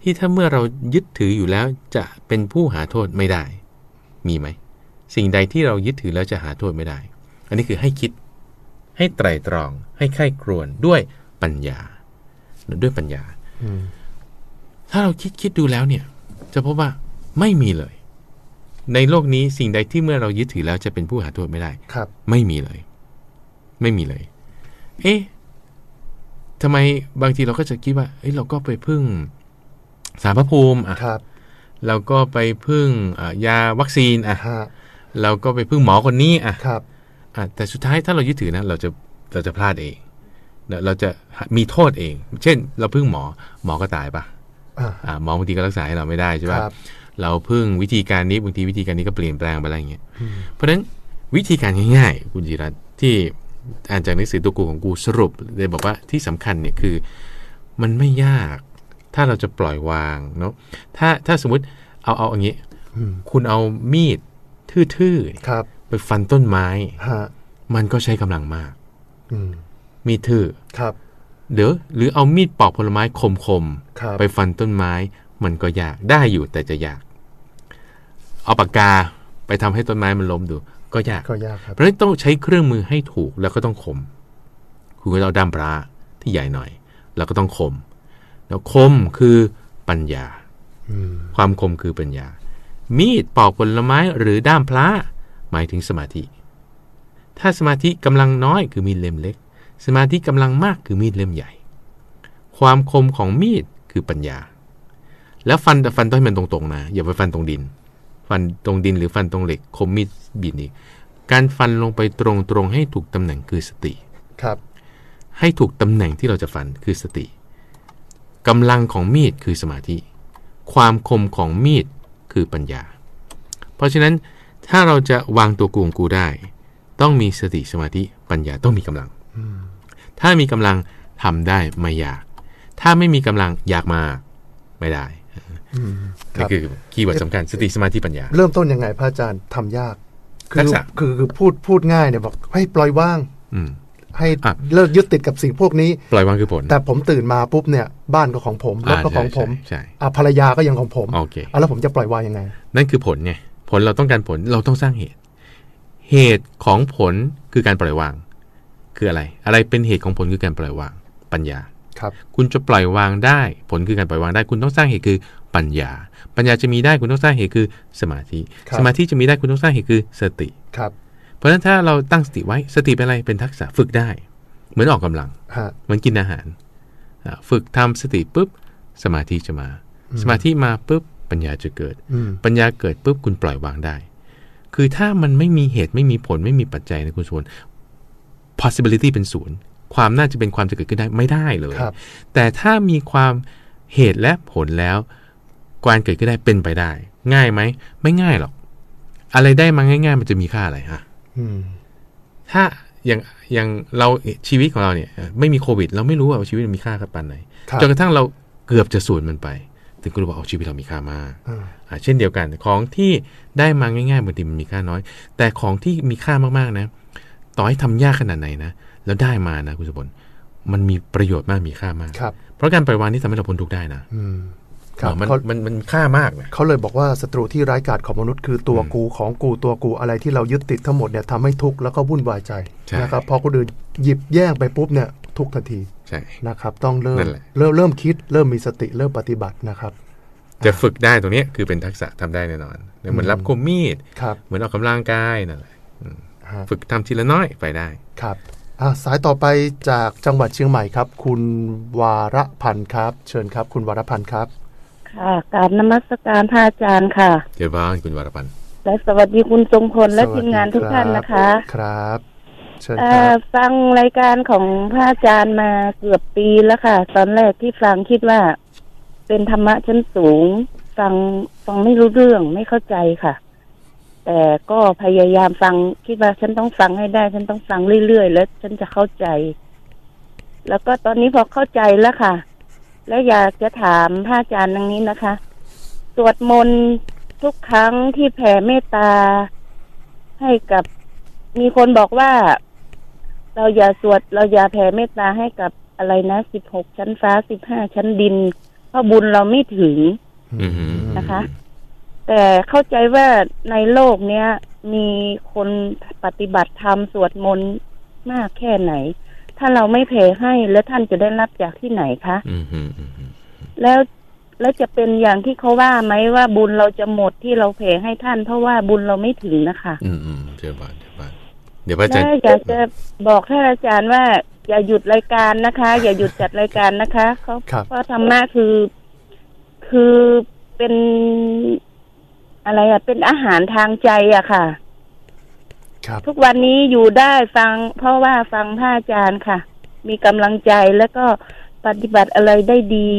ที่ถ้าเมื่อเรายึดถืออยู่แล้วจะเป็นผู้หาโทษไม่ได้ มีไหมสิ่งใดที่เรายึดถือแล้วจะหาโทษไม่ได้ อันนี้คือให้คิด ให้ไตรตรอง ให้ไข้ครวญด้วยปัญญา ด้วยปัญญาอืมถ้าเราคิดคิดดูแล้วเนี่ย จะพบว่าไม่มีเลย ในโลกนี้สิ่งใดที่เมื่อเรายึดถือแล้วจะเป็นผู้หาโทษไม่ได้ ครับ ไม่มีเลย ไม่มีเลย เอ๊ะทำไมบางทีเราก็จะคิดว่าเอ้ยเราก็ไปพึ่งสารพระภูมิอะครับเราก็ไปพึ่งอะยาวัคซีนอะฮะเราก็ไปพึ่งหมอคนนี้อะครับอะแต่สุดท้ายถ้าเรายึดถือนะ เราจะเราจะพลาดเอง เราเราจะมีโทษเอง เช่น เราพึ่งหมอหมอก็ตายปะอ่าอะหมอบางทีก็รักษาให้เราไม่ได้ใช่คปะรับเราพึ่งวิธีการนี้บางทีวิธีการนี้ก็เปลี่ยนแปลงไปอะไรอย่างเงี้ยอืมเพราะฉะนั้นวิธีการง่ายๆ คุณจิรัตน์ที่อ่านจากหนังสือตัวกูของกูสรุปเลยบอกว่าที่สำคัญเนี่ยคือ มันไม่ยาก ถ้าเราจะปล่อยวางเนาะถ้าถ้าสมมติเอาเอาอย่างนี้อืมคุณเอามีดทื่อครับๆไปฟันต้นไม้ฮะมันก็ใช้กำลังมากอื มมีดทื่อครับเดี๋ยวหรือเอามีดปอกผลไม้คมครับๆไปฟันต้นไม้มันก็ยากได้อยู่แต่จะยาก เอาปากกาไปทำให้ต้นไม้มันล้มดู ก็ยากก็ยากครับเพราะฉะนั้นต้องใช้เครื่องมือให้ถูกแล้วก็ต้องคมคุณก็เอาด้ามพระที่ใหญ่หน่อย แล้วก็ต้องคม แล้วคมคือปัญญาอืมความคมคือปัญญา มีดปอกผลไม้หรือด้ามพระหมายถึงสมาธิ ถ้าสมาธิกำลังน้อยคือมีดเล่มเล็ก สมาธิกำลังมากคือมีดเล่มใหญ่ ความคมของมีดคือปัญญา แล้วฟันแต่ฟันต้องให้มันตรงๆนะ อย่าไปฟันตรงดิน ฟันตรงดินหรือฟันตรงเหล็ก คมมีดบินอีก การฟันลงไปตรงๆให้ถูกตำแหน่งคือสติครับ ให้ถูกตำแหน่งที่เราจะฟันคือสติกำลังของมีดคือสมาธิ ความคมของมีดคือปัญญา เพราะฉะนั้นถ้าเราจะวางตัวกูของกูได้ ต้องมีสติสมาธิปัญญาต้องมีกำลัง ถ้ามีกำลังทำได้ไม่ยาก ถ้าไม่มีกำลังยากมากไม่ได้อืมคนี่รับคือ keyword สำคัญสติสมาธิปัญญา เริ่มต้นยังไงพระอาจารย์ทำยาก คืทักษะคือคือพูดพูดง่ายเนี่ยบอกให้ปล่อยว่าง อืมให้อะเลิกยึดติดกับสิ่งพวกนี้ ปล่อยวางคือผล แต่ผมตื่นมาปุ๊บเนี่ย บ้านก็ของผมรถก็ของผมใช่อะภรรยาก็ยังของผมโอเคอะแล้วผมจะปล่อยวางยังไง นั่นคือผลไงผลเราต้องการผลเราต้องสร้างเหตุ เหตุของผลคือการปล่อยวาง คืออะไร อะไรเป็นเหตุของผลคือการปล่อยวางปัญญาครับคุณจะปล่อยวางได้ ผลคือการปล่อยวางได้ คุณต้องสร้างเหตุคือปัญญา ปัญญาจะมีได้คุณต้องสร้างเหตุคือสมาธิครับสมาธิจะมีได้คุณต้องสร้างเหตุคือสติครับ เพราะฉะนั้นถ้าเราตั้งสติไว้สติเป็นอะไรเป็นทักษะฝึกได้ เหมือนออกกำลังฮะเหมือนกินอาหารอะฝึกทำสติปุ๊บสมาธิจะมา สมาธิมาปุ๊บปัญญาจะเกิดอืมปัญญาเกิดปุ๊บคุณปล่อยวางได้ คือถ้ามันไม่มีเหตุไม่มีผลไม่มีปัจจัยนะคุณชวน possibility เป็นศูนย์ความน่าจะเป็นความจะเกิดขึ้นได้ไม่ได้เลยครับแต่ถ้ามีความเหตุและผลแล้วการเกิดขึ้นได้เป็นไปได้ ง่ายไหม ไม่ง่ายหรอก อะไรได้มาง่าย ๆ มันจะมีค่าอะไรฮะอืมถ้าอย่างอย่างเราชีวิตของเราเนี่ย ไม่มีโควิด เราไม่รู้ว่าชีวิตมันมีค่ากับปันไหนครับจนกระทั่งเราเกือบจะสูญมันไป ถึงก็รู้ว่าเอาชีวิตเรามีค่ามากอ่าอ่าเช่นเดียวกัน ของที่ได้มาง่ายๆบางทีมันมีค่าน้อย แต่ของที่มีค่ามากๆนะ ต่อให้ทำยากขนาดไหนนะ แล้วได้มานะคุณสมบัติมันมีประโยชน์มากมีค่ามากครับเพราะการปล่อยวางนี่ทำให้เราพ้นทุกข์ได้นะอืมครับอ่ามันเขามันมันมีค่ามากนะเขาเลยบอกว่าศัตรูที่ร้ายกาจของมนุษย์คือตัวอืมกูของกูตัวกูอะไรที่เรายึดติดทั้งหมดเนี่ยทำให้ทุกข์แล้วก็วุ่นวายใจใช่นะครับพอคนอื่นหยิบแย่งไปปุ๊บเนี่ยทุกข์ทันทีใช่นะครับ ต้องเริ่มนั่นแหละเริ่มเริ่มคิดเริ่มมีสติเริ่มปฏิบัตินะครับจะฝึกได้ตรงเนี้ยคือเป็นทักษะทำได้แน่นอนเหมือนรับคมมีดครับเหมือนออกกำลังกายนั่นแหละฮะ ฝึกทำทีละน้อยไปได้ครับอะสายต่อไปจากจังหวัดเชียงใหม่ครับ คุณวารพันธ์ครับ เชิญครับ คุณวารพันธ์ครับ ค่ะกราบนมัสการพระอาจารย์ค่ะเดี๋ยวบ้านคุณวรพันธ์และสวัสดีคุณทรงพลและสวัสทีดีมงานทุกท่านนะคะครับเชิญเอ่ครัอบฟังรายการของพระอาจารย์มาเกือบปีแล้วค่ะ ตอนแรกที่ฟังคิดว่า เป็นธรรมะชั้นสูง ฟังฟังไม่รู้เรื่องไม่เข้าใจค่ะ แต่ก็พยายามฟังคิดว่าฉันต้องฟังให้ได้ ฉันต้องฟังเรื่อยๆแล้ว ฉันจะเข้าใจ แล้วก็ตอนนี้พอเข้าใจแล้วค่ะ แล้วอยากจะถามพระอาจารย์ดังนี้นะคะสวดมนต์ทุกครั้งที่แผ่เมตตาให้กับมีคนบอกว่า เราอย่าสวด เราอย่าแผ่เมตตาให้กับอะไรนะสิบหกชั้นฟ้าสิบห้าชั้นดิน เพราะบุญเราไม่ถึงอือหือนะคะ แต่เข้าใจว่าในโลกเนี้ยมีคนปฏิบัติธรรมสวดมนต์มากแค่ไหน ถ้าเราไม่แผ่ให้แล้วท่านจะได้รับจากที่ไหนคะอือหืออือหือแล้วแล้วจะเป็นอย่างที่เขาว่าไหมว่าบุญเราจะหมดที่เราแผ่ให้ท่าน เพราะว่าบุญเราไม่ถึงนะคะ อืมอืมเดี๋ยวบ้านเดี๋ยวบ้านเดี๋ยวพระอาจารและย์อยากจะบอกท่านอาจารย์ว่า อย่าหยุดรายการนะคะ อย่าหยุดจัดรายการนะคะเขาครับเพราะธรรมะคือคือเป็น อะไรอะเป็นอาหารทางใจอะค่ะ ครับทุกวันนี้อยู่ได้ฟัง เพราะว่าฟังพระอาจารย์ค่ะ มีกำลังใจแล้วก็ปฏิบัติอะไรได้ดี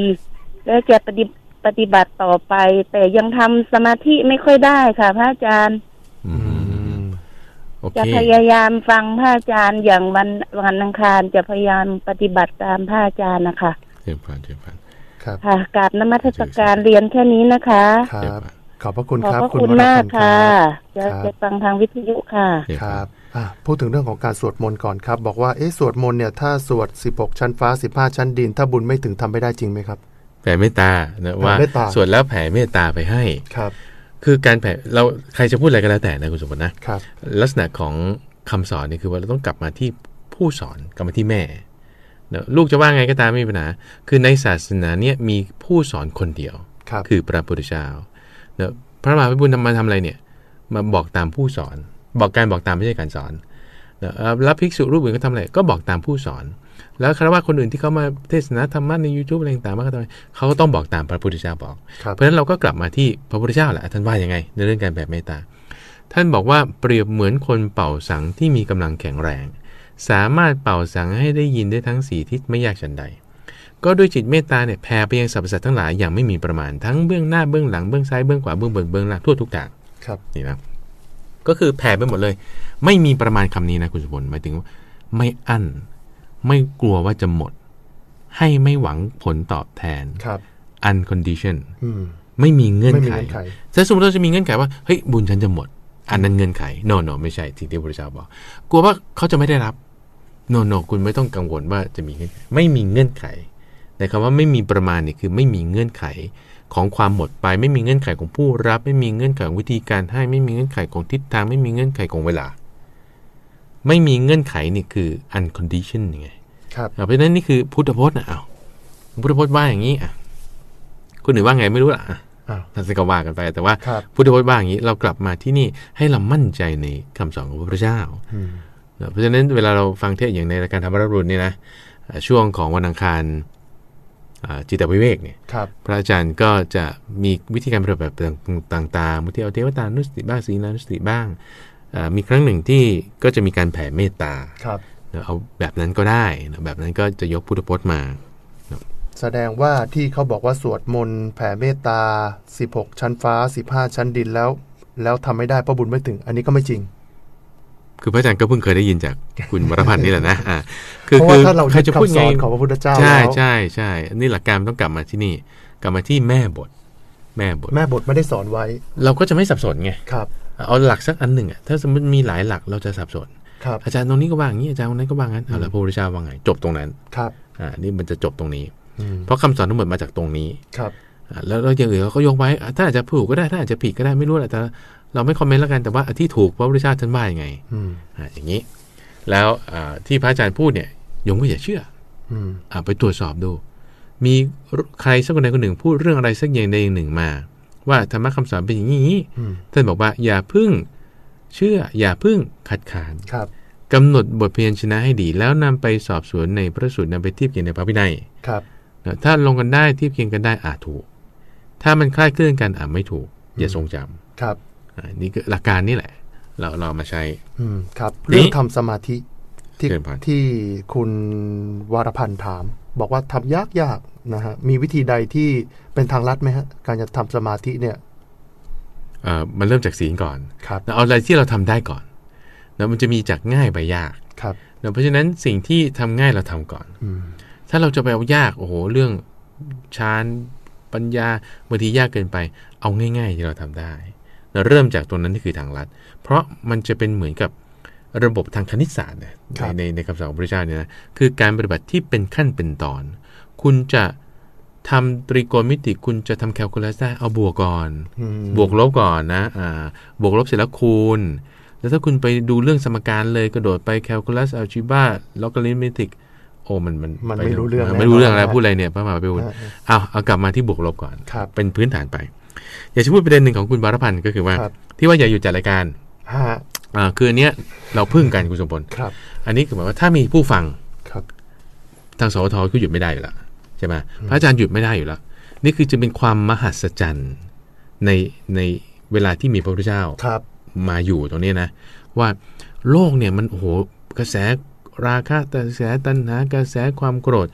และจะปฏิปฏิบัติต่อไป แต่ยังทำสมาธิไม่ค่อยได้ค่ะ พระอาจารย์ อือืมมโอเคจะพยายามฟังพระอาจารย์อย่างวันวันอังคารจะพยายามปฏิบัติตามพระอาจารย์นะคะเดี๋ยวบ้านเดี๋ยวบ้านครับค่ะกราบนมัสการเรียนแค่นี้นะคะ ครัเดี๋ยวบบ้าน ขอบพระคุณขอบครับพระคุณคุณวรมากพันธ์ค่ะจะครับจะฟังทางวิทยุค่ะเดี๋ยวคบ้ารันบอะพูดถึงเรื่องของการสวดมนต์ก่อนครับ บอกว่าเอ๊ะสวดมนต์เนี่ยถ้าสวด 16 ชั้นฟ้า 15 ชั้นดิน ถ้าบุญไม่ถึงทำไม่ได้จริงไหมครับ แผ่เมตตานะว่าเมตตาสวดแล้วแผ่เมตตาไปให้ครับ คือการแผ่เราใครจะพูดอะไรก็แล้วแต่นะคุณสมบัตินะครับลักษณะของคำสอนนี่คือว่าเราต้องกลับมาที่ผู้สอนกลับมาที่แม่นะลูกจะว่าไงก็ตามไม่มีปัญหาคือในศาสนาเนี่ยมีผู้สอนคนเดียวครับคือพระพุทธเจ้าเนอะพระมหาวิบุญทำมาทำอะไรเนี่ย มาบอกตามผู้สอน บอกการบอกตามไม่ใช่การสอนเนอะเอ่อแล้วภิกษุรูปอื่นก็ทำอะไร ก็บอกตามผู้สอน แล้วคารวะคนอื่นที่เขามาเทศนาธรรมะใน YouTube อะไรต่างๆมาก็ทำไมเขาก็ต้องบอกตามพระพุทธเจ้าบอกครับเพราะฉะนั้นเราก็กลับมาที่พระพุทธเจ้าแหละท่านว่ายังไง ในเรื่องการแผ่เมตตา ท่านบอกว่าเปรียบเหมือนคนเป่าสังที่มีกำลังแข็งแรง สามารถเป่าสังให้ได้ยินได้ทั้งสี่ทิศไม่ยากฉันใด ก็ด้วยจิตเมตตาเนี่ยแผ่ไปยังสรรพสัตว์ทั้งหลายอย่างไม่มีประมาณทั้งเบื้องหน้าเบื้องหลังเบื้องซ้ายเบื้องขวาเบื้องบนเบื้องล่างทั่วทุกทางครับนี่นะก็คือแผ่ไปหมดเลย ไม่มีประมาณคำนี้นะคุณสุพลหมายถึงว่าไม่อั้นไม่กลัวว่าจะหมด ให้ไม่หวังผลตอบแทนครับ uncondition อืมไม่มีเงื่อนไม่มีไขเงื่อนไขถ้าสมมติเราจะมีเงื่อนไขว่าเฮ้ยบุญฉันจะหมด อันนั้นเงื่อนไข no no ไม่ใช่สิ่งที่พระพุทธเจ้าบอก กลัวว่าเขาจะไม่ได้รับ no no คุณไม่ต้องกังวลว่าจะมีเงื่อนไขไม่มีเงื่อนไข แต่คำว่าไม่มีประมาณเนี่ยคือไม่มีเงื่อนไขของความหมดไป ไม่มีเงื่อนไขของผู้รับ ไม่มีเงื่อนไขของวิธีการให้ ไม่มีเงื่อนไขของทิศทาง ไม่มีเงื่อนไขของเวลา ไม่มีเงื่อนไขนี่คือ uncondition ยังไงครับอะเพราะฉะนั้นนี่คือพุทธพจน์นะอ้าวพุทธพจน์ว่าอย่างนี้อะคุณหรือว่าไงไม่รู้ล่ะอะอ้าวท่านก็ว่ากันไป แต่ว่าครับพุทธพจน์ว่าอย่างนี้ เรากลับมาที่นี่ให้เรามั่นใจในคำสอนของพระพุทธเจ้าอืมเพราะฉะนั้นเวลาเราฟังเทศน์อย่างในรายการธรรมรับรุนเนี่ยนะอ่าช่วงของวันอังคารอ่า จิตวิเวกเนี่ยครับพระอาจารย์ก็จะมีวิธีการปฏิบัติแบบต่างๆบางทีเอาเทวตานุสติบ้างศีลานุสติบ้างอ่ามีครั้งหนึ่งที่ก็จะมีการแผ่เมตตาครับเอาแบบนั้นก็ได้นะแบบนั้นก็จะยกพุทธพจน์มา แสดงว่าที่เขาบอกว่าสวดมนต์แผ่เมตตา 16 ชั้นฟ้า 15 ชั้นดินแล้ว แล้วทำไม่ได้เพราะบุญไม่ถึง อันนี้ก็ไม่จริง คือพระอาจารย์ก็เพิ่งเคยได้ยินจากคุณวรพันธ์นี่แหละนะอ่าเพราะว่าถ้าเราใครยึดจะพูดคำสไงอนของพระพุทธเจ้าใช่แล้วใช่ใช่นี่หลักการมันต้องกลับมาที่นี่ กลับมาที่แม่บท แม่บท แม่บทไม่ได้สอนไว้ เราก็จะไม่สับสนไงครับ เอาหลักสักอันหนึ่งอะถ้าสมมติมีหลายหลักเราจะสับสนครับอาจารย์ตรงนี้ก็ว่าอย่างนี้อาจารย์ตรงนั้นก็ว่างั้นเอาแล้วพระพุทธเจ้าว่าไงจบตรงนั้นครับอ่านี่มันจะจบตรงนี้อืมเพราะคำสอนทั้งหมดมาจากตรงนี้ครับอ่าแล้วแล้วอย่างอื่นเราก็ยกไว้อะถ้าอาจจะถูกก็ได้ถ้าอาจจะผิดก็ได้ไม่รู้แหละแต่ เราไม่คอมเมนต์แล้วกันแต่ว่าที่ถูกพระพุทธเจ้าท่านว่ายังไงอืมอ่าอย่างนี้ แล้วอ่าที่พระอาจารย์พูดเนี่ยโยมก็อย่าเชื่ออืมอ่าไปตรวจสอบดู มีใครสักคนใดคนหนึ่งพูดเรื่องอะไรสักอย่างใดอย่างหนึ่งมา ว่าธรรมะคำสอนเป็นอย่างนี้อืมท่านบอกว่าอย่าพึ่งเชื่ออย่าพึ่งคัดค้านครับกำหนดบทเพียนชนะให้ดี แล้วนำไปสอบสวนในพระสูตรนำไปเทียบเคียงในพระวินัยครับนะถ้าลงกันได้เทียบเคียงกันได้อาจถูก ถ้ามันคลาดเคลื่อนกันอาจไม่ถูก อย่าทรงจครับำอ่า นี่คือหลักการนี่แหละ เราเรามาใช้ อืมครับนี่เรื่องทำสมาธิที่เชิญพรที่คุณวรพันธ์ถาม บอกว่าทำยากยากๆนะฮะมีวิธีใดที่เป็นทางลัดไหมฮะ การจะทำสมาธิเนี่ยเอ่อมันเริ่มจากศีลก่อนครับนะเอาอะไรที่เราทำได้ก่อนนะมันจะมีจากง่ายไปยากครับนะเพราะฉะนั้นสิ่งที่ทำง่ายเราทำก่อนอืมถ้าเราจะไปเอายากโอ้โหเรื่องฌานปัญญาบางทียากเกินไป เอาง่าย ๆ ที่เราทำได้ เราเริ่มจากตรงนั้นที่คือทางลัด เพราะมันจะเป็นเหมือนกับระบบทางคณิตศาสตร์เนี่ยครับในในในคำสอนของพระเจ้าเนี่ยนะคือการปฏิบัติที่เป็นขั้นเป็นตอน คุณจะทำตรีโกณมิติคุณจะทำแคลคูลัสได้เอาบวกก่อนอืมบวกลบก่อนนะอ่าบวกลบเสร็จแล้วคูณ แล้วถ้าคุณไปดูเรื่องสมการเลยกระโดดไปแคลคูลัส algebra logarithmic โอ้มันมันมันไม่รู้เรื่องมันไม่รู้เรื่องแน่นอนแล้วนะพูดอะไรเนี่ยพระมหาไปพูดฮะเอาเอากลับมาที่บวกลบก่อนครับเป็นพื้นฐานไป อยากจะพูดประเด็นหนึ่งของคุณบารพันธ์ก็คือว่าครับที่ว่าอย่าหยุดจัดรายการฮะอ่าคืออันเนี้ยเราพึ่งกันคุณสมพลครับ อันนี้คือหมายว่าถ้ามีผู้ฟังครับ ทางสวทก็หยุดไม่ได้อยู่แล้วใช่ไหมพระอาจารย์หยุดไม่ได้อยู่แล้ว นี่คือจะเป็นความมหัศจรรย์ในในเวลาที่มีพระพุทธเจ้าครับมาอยู่ตรงนี้นะ ว่าโลกเนี่ยมันโอ้โหกระแสราคะกระแสตัณหากระแสความโกรธ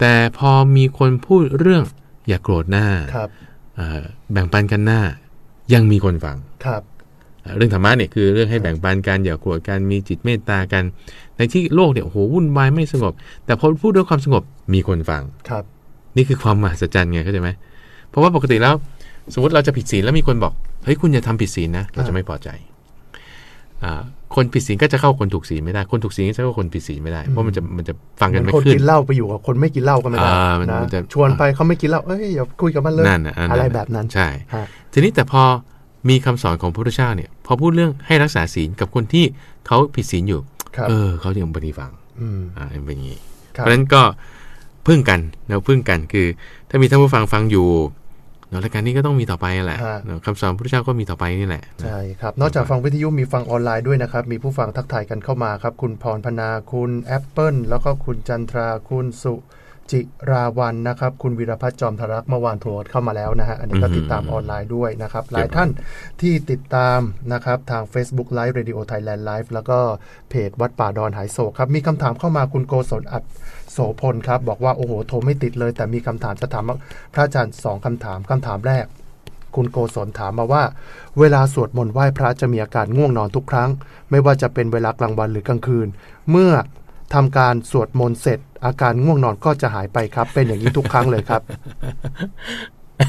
แต่พอมีคนพูดเรื่องอย่าโกรธหน้าครับเอ่อ แบ่งปันกันหน้ายังมีคนฟังครับเอ่อเรื่องธรรมะเนี่ยคือเรื่องให้แบ่งปันกันอย่าโกรธกันมีจิตเมตตากัน ในที่โลกเนี่ยโอ้โหวุ่นวายไม่สงบ แต่พอพูดด้วยความสงบมีคนฟังครับ นี่คือความมหัศจรรย์ไงเข้าใจไหมเพราะว่าปกติแล้ว สมมติเราจะผิดศีลแล้วมีคนบอกเฮ้ยคุณอย่าทำผิดศีลนะเราจะไม่พอใจอ่า คนผิดศีลก็จะเข้าคนถูกศีลไม่ได้ คนถูกศีลก็จะเข้าคนผิดศีลไม่ได้ เพราะมันจะมันจะฟังเหกัมืนอนไม่คนขึ้นกินเหล้าไปอยู่กับคนไม่กินเหล้าก็ไม่ได้อ่ามันนะมันจะชวนไปเขาไม่กินเหล้าเอ้ยอย่าคุยกับมันเลยนั่นนะนอะไรนั้นแบบนั้น ใช่ฮะทีนี้แต่พอมีคำสอนของพระพุทธเจ้าเนี่ย พอพูดเรื่องให้รักษาศีลกับคนที่เขาผิดศีลอยู่ครับเออเขายังปฏิฟังอืมอ่าเป็นอย่างนี้ครัเพบราะฉะนั้นก็พึ่งกันเราพึ่งกันคือ ถ้ามีท่านผู้ฟังฟังอยู่เนอะ รายการนี้ก็ต้องมีต่อไปแหละฮะเนอะคำสอนพระพุทธเจ้าก็มีต่อไปนี่แหละใช่ครับนอกจากฟังวิทยุมีฟังออนไลน์ด้วยนะครับ มีผู้ฟังทักทายกันเข้ามาครับ คุณพรพนาคุณแอปเปิลแล้วก็คุณจันทราคุณสุจิราวันนะครับ คุณวีรพัฒน์จอมธรักษ์เมื่อวานโทรเข้ามาแล้วนะฮะอันนี้ก็อืมติดตามออนไลน์ด้วยนะครับ หลายท่านที่ติดตามนะครับ ทาง Facebook Live Radio Thailand Live แล้วก็เพจวัดป่าดอนหายโศกครับ มีคำถามเข้ามาคุณโกศลอัด โสพลครับ บอกว่าโอ้โหโทรไม่ติดเลย แต่มีคำถามจะถามพระอาจารย์สองคำถามคำถามแรก คุณโกศลถามมาว่า เวลาสวดมนต์ไหว้พระจะมีอาการง่วงนอนทุกครั้ง ไม่ว่าจะเป็นเวลากลางวันหรือกลางคืน เมื่อทำการสวดมนต์เสร็จ อาการง่วงนอนก็จะหายไปครับ เป็นอย่างนี้ทุกครั้งเลยครับ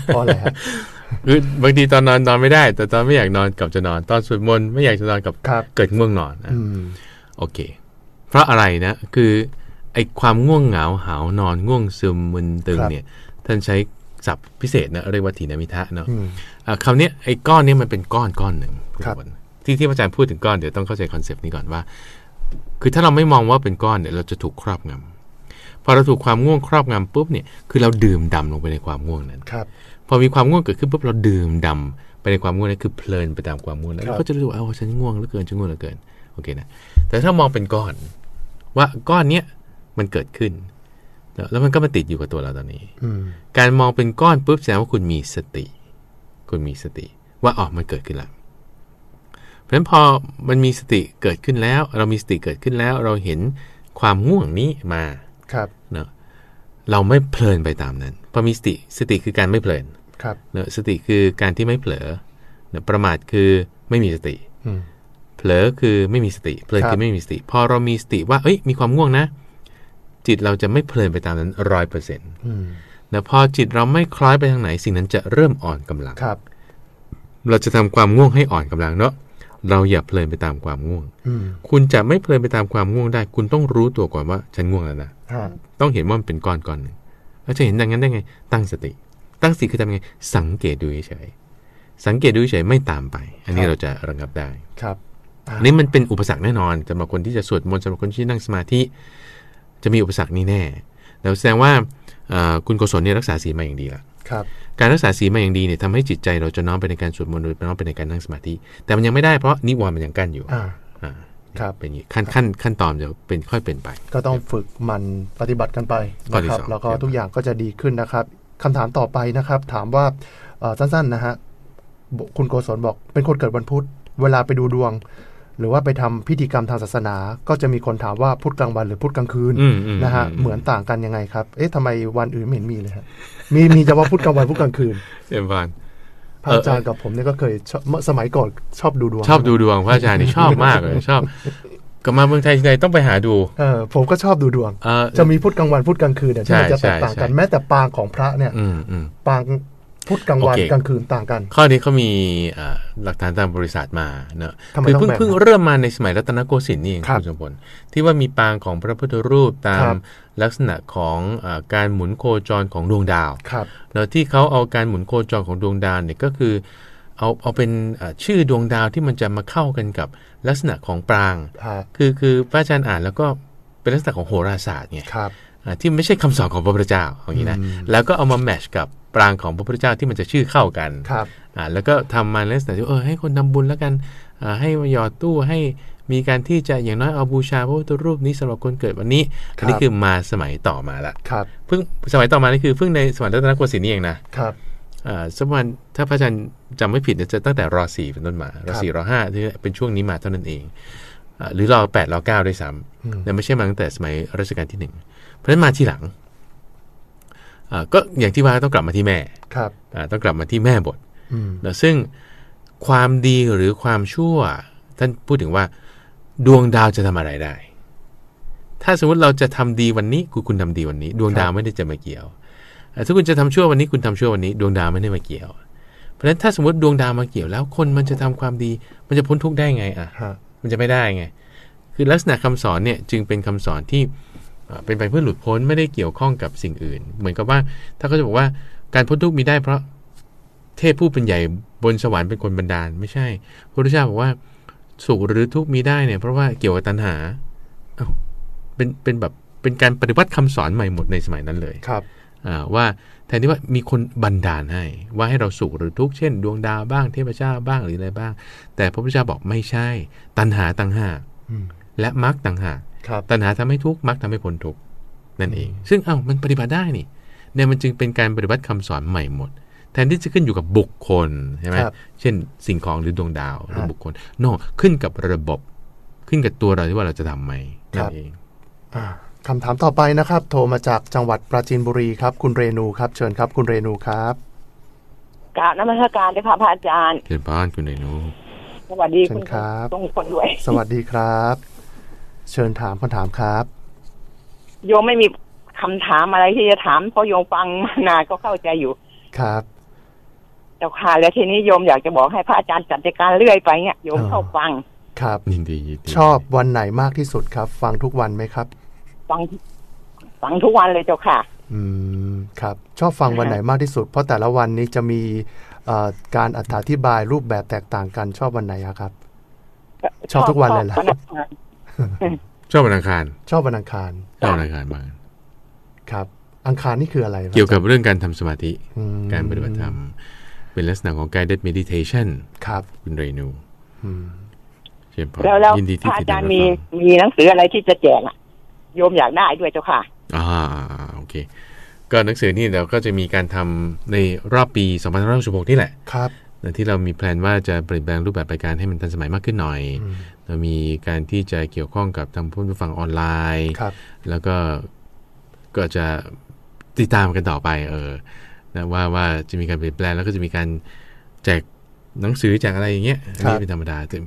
เพราะอะไรฮะคือบางทีตอนนอนนอนไม่ได้ แต่ตอนไม่อยากนอนกลับจะนอน ตอนสวดมนต์ไม่อยากจะนอนกับครับเกิดง่วงนอนนะอืมโอเค เพราะอะไรนะ คือ ไอ้ความง่วงเหงาหาวนอนง่วงซึมมึนตึงครับเนี่ยท่านใช้ศัพท์พิเศษนะเรียกว่าถีนมิทธะเนาะอืมอะคำเนี้ยไอ้ก้อนเนี้ยมันเป็นก้อนก้อนหนึ่งครับที่ที่อาจารย์พูดถึงก้อนเดี๋ยวต้องเข้าใจ concept นี้ก่อนว่า คือถ้าเราไม่มองว่าเป็นก้อนเนี่ยเราจะถูกครอบงำพอเราถูกความง่วงครอบงำปุ๊บเนี่ยคือเราดื่มดำลงไปในความง่วงนั้นครับพอมีความง่วงเกิดขึ้นปุ๊บเราดื่มดำไปในความง่วงนั้นคือเพลินไปตามความง่วงนั้นครับเราก็จะรู้สึกว่าเอ้าฉันง่วงเหลือเกินฉันง่วงเหลือเกินโอเคนะแต่ถ้ามองเป็นก้อน ว่าก้อนเนี้ย มันเกิดขึ้นแล้วแล้วมันก็มาติดอยู่กับตัวเราตอนนี้อืมการมองเป็นก้อนปุ๊บแสดงว่าคุณมีสติ คุณมีสติ ว่าอ๋อมันเกิดขึ้นแล้วเพราะฉะนั้นพอมันมีสติเกิดขึ้นแล้ว เรามีสติเกิดขึ้นแล้ว เราเห็นความง่วงนี้มาครับเนาะเราไม่เพลินไปตามนั้นพอมีสติสติคือการไม่เพลินครับเนอะสติคือการที่ไม่เผลอเนอะประมาทคือไม่มีสติอืมเผลอคือไม่มีสติเพลินครับคือไม่มีสติ พอเรามีสติว่าเอ้ยมีความง่วงนะ จิตเราจะไม่เพลินไปตามนั้นร้อยเปอร์เซ็นต์อืมนะพอจิตเราไม่คล้อยไปทางไหน สิ่งนั้นจะเริ่มอ่อนกำลังครับ เราจะทำความง่วงให้อ่อนกำลังเนาะเราอย่าเพลินไปตามความง่วงอืมคุณจะไม่เพลินไปตามความง่วงได้ คุณต้องรู้ตัวก่อนว่าฉันง่วงแล้วนะฮะต้องเห็นว่ามันเป็นก้อนก้อนหนึ่งแล้วจะเห็นอย่างนั้นได้ไง ตั้งสติ ตั้งสติคือทำยังไง สังเกตดูเฉยๆสังเกตดูเฉยๆไม่ตามไป อันนี้เราจะระงับได้ ครับอ่าอันนี้มันเป็นอุปสรรคแน่นอนสำหรับคนที่จะสวดมนต์สำหรับคนที่นั่งสมาธิ จะมีอุปสรรคนี้แน่แล้วแสดงว่าเอ่อคุณโกศลเนี่ยรักษาศีลมาอย่างดีละครับการรักษาศีลมาอย่างดีเนี่ยทำให้จิตใจเราจะน้อมไปในการสวดมนต์หรือน้อมไปในการนั่งสมาธิ แต่มันยังไม่ได้เพราะนิวรณ์มันยังกั้นอยู่อ่าอ่าครับเป็นอย่างนี้ขั้นขั้นขั้นตอนจะเป็นค่อยเป็นไป ก็ต้องฝึกมันปฏิบัติกันไปข้อที่นะครับสองแล้วก็ครับทุกอย่างก็จะดีขึ้นนะครับคำถามต่อไปนะครับ ถามว่าเอ่อสั้นๆนะฮะบคุณโกศลบอกเป็นคนเกิดวันพุธเวลาไปดูดวง หรือว่าไปทำพิธีกรรมทางศาสนา ก็จะมีคนถามว่าพุธกลางวันหรือพุธกลางคืนอืมอืมนะฮะอืมเหมือนต่างกันยังไงครับเอ๊ะทำไมวันอื่นไม่เห็นมีเลยฮะมีมีเฉพาะพุธกลางวันพุธกลางคืนเอ็มฟานพระอาจารย์กับผมเนี่ยก็เคยชอบเมื่อสมัยก่อนชอบดูดวง ชอบดูดวงพระอาจารย์นี่ชอบมากเลยชอบกลับมาเมืองไทยทีไรต้องไปหาดูเออผมก็ชอบดูดวงเอ่อจะมีพุธกลางวันพุธกลางคืนเนี่ยที่มันใช่จะแตกต่างกันใช่แม้แต่ปางของพระเนี่ยอืมอืมปาง พุธกลางวันโอเคกลางคืนต่างกัน ข้อนี้เขามีอ่าหลักฐานตามบริษัทมาเนอะทำไมคือต้องเพิ่งแบ่งเพิ่งเริ่มมาในสมัยรัตนโกสินทร์นี่เองครับคุณสมพลที่ว่ามีปางของพระพุทธรูปตาครัมบลักษณะของอาการหมุนโคจรของดวงดาวครับเนอะที่เขาเอาการหมุนโคจรของดวงดาวเนี่ยก็คือเอาเอาเป็นอ่าชื่อดวงดาวที่มันจะมาเข้ากันกับลักษณะของปรางฮะคือคือพระอาจารย์อ่านแล้วก็เป็นลักษณะของโหราศาสตร์ไงครับอ่าที่ไม่ใช่คำสอนของพระพุทธเจ้าอย่างนี้นะอืมแล้วก็เอามาแมทชกับ ปรางของพระพุทธเจ้าที่มันจะชื่อเข้ากันครับอ่าแล้วก็ทำมาในลักษณะที่เออให้คนทำบุญแล้วกันอ่าให้มาหยอดตู้ให้มีการที่จะอย่างน้อยเอาบูชาพระพุทธรูปนี้สำหรับคนเกิดวันนี้ครับอันนี้คือมาสมัยต่อมาละครับเพิ่งสมัยต่อมานี่คือเพิ่งในสมัยรัตนโกสินทร์นี่เองนะครับอ่าสมัยถ้าพระอาจารย์จำไม่ผิดเนี่ยจะตั้งแต่รอสี่เป็นต้นมารอสี่รอห้าที่เป็นช่วงนี้มาเท่านั้นเองอ่าหรือรอแปดรอเก้าด้วยซ้อืมำแต่ไม่ใช่มาตั้งแต่สมัยรัชกาลที่หนึ่งเพราะฉะนั้นมาทีหลังอ่า ก็อย่างที่ว่าต้องกลับมาที่แม่ครับอ่าต้องกลับมาที่แม่บทอืมนะซึ่งความดีหรือความชั่ว ท่านพูดถึงว่าดวงดาวจะทำอะไรได้ ถ้าสมมติเราจะทำดีวันนี้คุณคุณทำดีวันนี้ ดวงดาวไม่ได้จะมาเกี่ยวอ่าถ้าคุณจะทำชั่ววันนี้คุณทำชั่ววันนี้ ดวงดาวไม่ได้มาเกี่ยว เพราะฉะนั้นถ้าสมมติดวงดาวมาเกี่ยวแล้วคนมันจะทำความดี มันจะพ้นทุกข์ได้ไงอะฮะมันจะไม่ได้ไง คือลักษณะคำสอนเนี่ยจึงเป็นคำสอนที่ เอ่อเป็นไปเพื่อหลุดพ้นไม่ได้เกี่ยวข้องกับสิ่งอื่น เหมือนกับว่าถ้าเขาจะบอกว่าการพ้นทุกข์มีได้เพราะเทพผู้เป็นใหญ่บนสวรรค์เป็นคนบันดาลไม่ใช่ พระพุทธเจ้าบอกว่าสุขหรือทุกข์มีได้เนี่ย เพราะว่าเกี่ยวกับตัณหาเอ้าเป็นเป็นแบบเป็นการปฏิบัติคำสอนใหม่หมดในสมัยนั้นเลยครับอ่าว่าแทนที่ว่ามีคนบันดาลให้ ว่าให้เราสุขหรือทุกข์เช่น ดวงดาวบ้างเทพเจ้าบ้างหรืออะไรบ้าง แต่พระพุทธเจ้าบอกไม่ใช่ ตัณหาต่างหากอืมและมรรคต่างหากครับ ตัณหาทำให้ทุกข์มรรคทำให้พ้นทุกข์นั่นเอง ซึ่งเอ้ามันปฏิบัติได้นี่เนี่ยมันจึงเป็นการปฏิบัติคำสอนใหม่หมด แทนที่จะขึ้นอยู่กับบุคคลใช่ไหมครับเช่น สิ่งของหรือดวงดาวหรือครับบุคคลโนขึ้นกับระบบ ขึ้นกับตัวเราที่ว่าเราจะทำไหมครันั่บนเองอ่าคำถามต่อไปนะครับ โทรมาจากจังหวัดปราจีนบุรีครับ คุณเรนูครับ เชิญครับ คุณเรนูครับกราบนมัสการเจ้าค่ะพระอาจารย์เชิญพานคุณเรนู สวัสดีเชิคุญณครับตรงคนด้วย สวัสดีครับ เชิญถามคำถามครับ โยมไม่มีคำถามอะไรที่จะถาม เพราะโยมฟังมานานก็เข้าใจอยู่ครับ เจ้าค่ะแล้วทีนี้โยมอยากจะบอกให้พระอาจารย์จัดการเรื่อยไปเนี่ยโยมอ่าเข้าฟัง ครับยินดียินดีชอบวันไหนมากที่สุดครับ ฟังทุกวันไหมครับ ฟังฟังทุกวันเลยเจ้าค่ะ อืมครับ ชอบฟังวันไหนมากที่สุด เพราะแต่ละวันนี้จะมีเอ่อการอธิบายรูปแบบแตกต่างกันชอบวันไหนอะครับ ชอบทุกวันเลยเหรอ ชอบวันอังคารชอบวันอังคาร ชอบวันอังคารชอบวันอังคารมากครับ อังคารนี่คืออะไรครับเกี่ยวกับเรื่องการทำสมาธิอืมการปฏิบัติธรรม เป็นลักษณะของ guided meditation ครับคุณเรนูอืมเชิญพานแล้วแล้วยินดีพที่ระอาติดจาตารมย์รับมีฟังมีหนังสืออะไรที่จะแจกอะโยมอยากได้ด้วยเจ้าค่ะ อ่าโอเค ก็หนังสือนี่เราก็จะมีการทำในรอบปี 2566 นี่แหละ ครับ ที่เรามีแพลนว่าจะเปลี่ยนแปลงรูปแบบรายการให้มันทันสมัยมากขึ้นหน่อยอืมเรามีการที่จะเกี่ยวข้องกับทางผู้ฟังออนไลน์ครับแล้วก็ก็จะติดตามกันต่อไป เออนะว่าว่าจะมีการเปลี่ยนแปลงแล้วก็จะมีการแจกหนังสือแจกอะไรอย่างเงี้ยอันนี้เป็นธรรมดาแต่